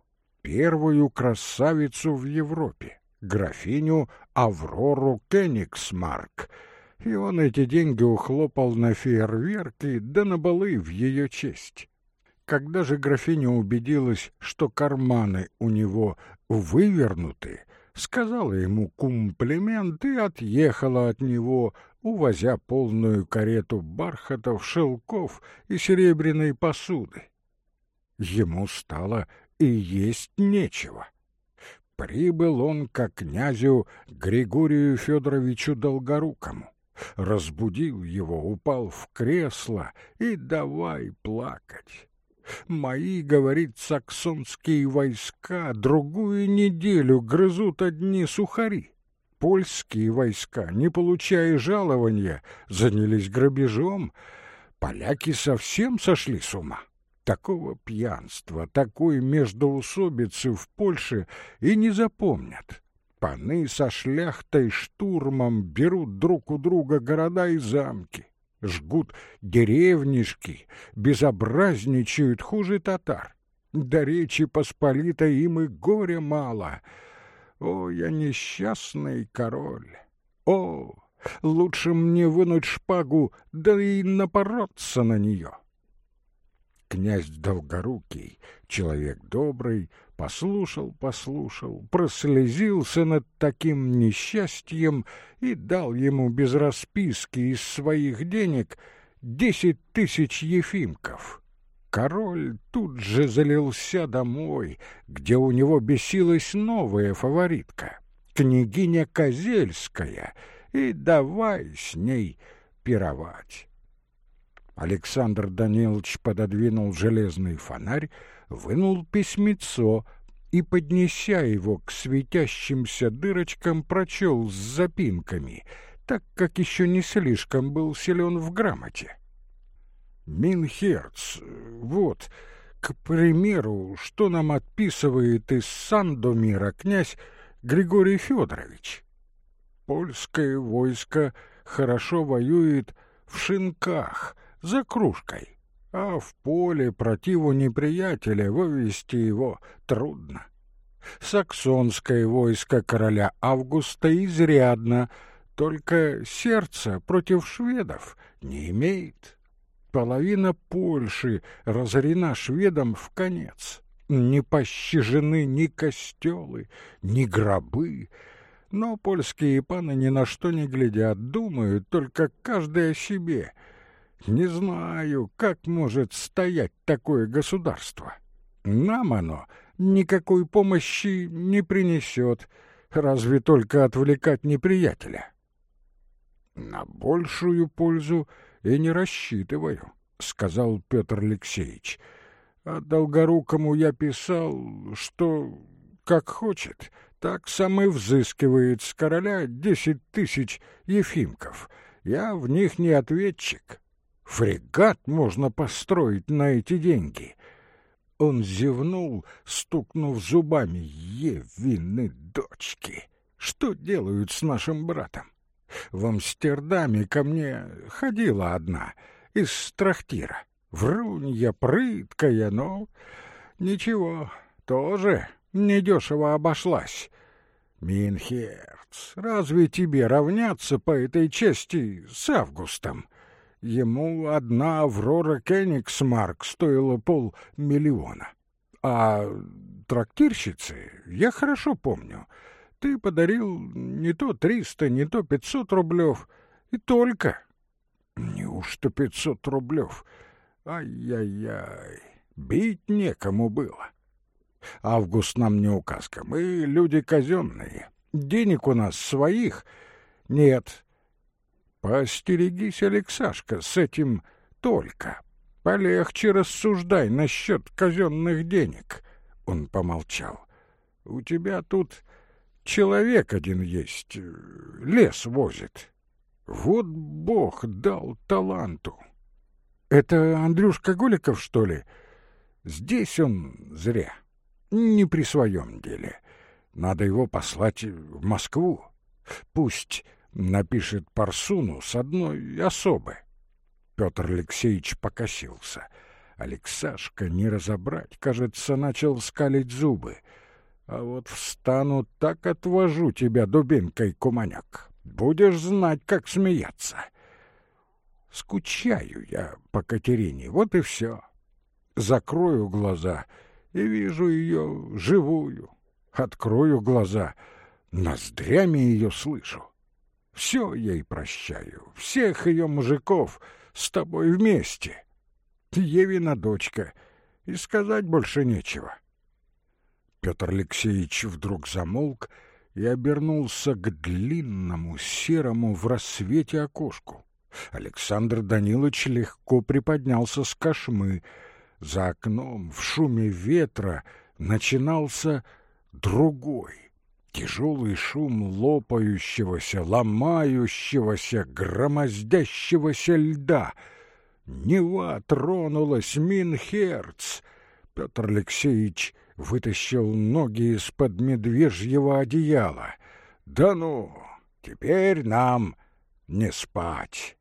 первую красавицу в Европе, графиню Аврору Кенигсмарк, и он эти деньги ухлопал на фейерверки да на балы в ее честь. Когда же графиня убедилась, что карманы у него вывернуты, сказала ему комплимент и отъехала от него, увозя полную карету бархатов, шелков и серебряной посуды. Ему стало и есть нечего. Прибыл он к князю Григорию Федоровичу Долгорукому, разбудил его, упал в кресло и давай плакать. Мои, говорит, саксонские войска другую неделю грызут одни сухари. Польские войска, не получая жалования, занялись грабежом. Поляки совсем сошли с ума. Такого пьянства, такой междоусобицы в Польше и не запомнят. Паны со шляхтой штурмом берут друг у друга города и замки жгут деревнишки, безобразничают хуже татар. Да речи Посполитой им и горя мало. О, я несчастный король! О, лучше мне вынуть шпагу, да и напороться на нее. Князь Долгорукий, человек добрый, послушал, послушал, прослезился над таким несчастьем и дал ему без расписки из своих денег десять тысяч ефимков. Король тут же залился домой, где у него бесилась новая фаворитка, княгиня Козельская, и давай с ней пировать. Александр Данилович пододвинул железный фонарь, вынул письмецо и, поднеся его к светящимся дырочкам, прочел с запинками, так как еще не слишком был силен в грамоте. «Минхерц, вот, к примеру, что нам отписывает из Сандомира князь Григорий Федорович. Польское войско хорошо воюет в шинках, за кружкой, а в поле противу неприятеля вывести его трудно. Саксонское войско короля Августа изрядно, только сердце против шведов не имеет. Половина Польши разорена шведом в конец. Не пощажены ни костелы, ни гробы. Но польские паны ни на что не глядят, думают только каждый о себе. Не знаю, как может стоять такое государство. Нам оно никакой помощи не принесет, разве только отвлекать неприятеля. На большую пользу — и не рассчитываю, — сказал Петр Алексеевич. А Долгорукому я писал, что как хочет, так сам и взыскивает с короля десять тысяч ефимков. Я в них не ответчик. Фрегат можно построить на эти деньги. Он зевнул, стукнув зубами. Евины дочки! Что делают с нашим братом? В Амстердаме ко мне ходила одна из трактира. Врунья прыткая, но ничего, тоже недешево обошлась. Минхерц, разве тебе равняться по этой чести с Августом? Ему одна Аврора Кенигсмарк стоила полмиллиона. А трактирщицы, я хорошо помню — ты подарил не то триста, не то пятьсот рублев, и только. Неужто пятьсот рублев? Ай-яй-яй, бить некому было. Август нам не указка, мы люди казенные, денег у нас своих нет. Поостерегись, Алексашка, с этим только. Полегче рассуждай насчет казенных денег. Он помолчал. У тебя тут Человек один есть, лес возит. Вот Бог дал таланту. Это Андрюшка Голиков, что ли? Здесь он зря. Не при своем деле. Надо его послать в Москву. Пусть напишет Парсуну с одной особы. Петр Алексеевич покосился. Алексашка не разобрать, кажется, начал скалить зубы. А вот встану, так отвожу тебя дубинкой, куманяк. Будешь знать, как смеяться. Скучаю я по Катерине, вот и все. Закрою глаза и вижу ее живую. Открою глаза, ноздрями ее слышу. Все ей прощаю, всех ее мужиков с тобой вместе. Евина дочка, и сказать больше нечего. Петр Алексеевич вдруг замолк и обернулся к длинному серому в рассвете окошку. Александр Данилович легко приподнялся с кошмы. За окном в шуме ветра начинался другой, тяжелый шум лопающегося, ломающегося, громоздящегося льда. Нева тронулась Минхерц. Петр Алексеевич вытащил ноги из-под медвежьего одеяла. «Да ну, теперь нам не спать».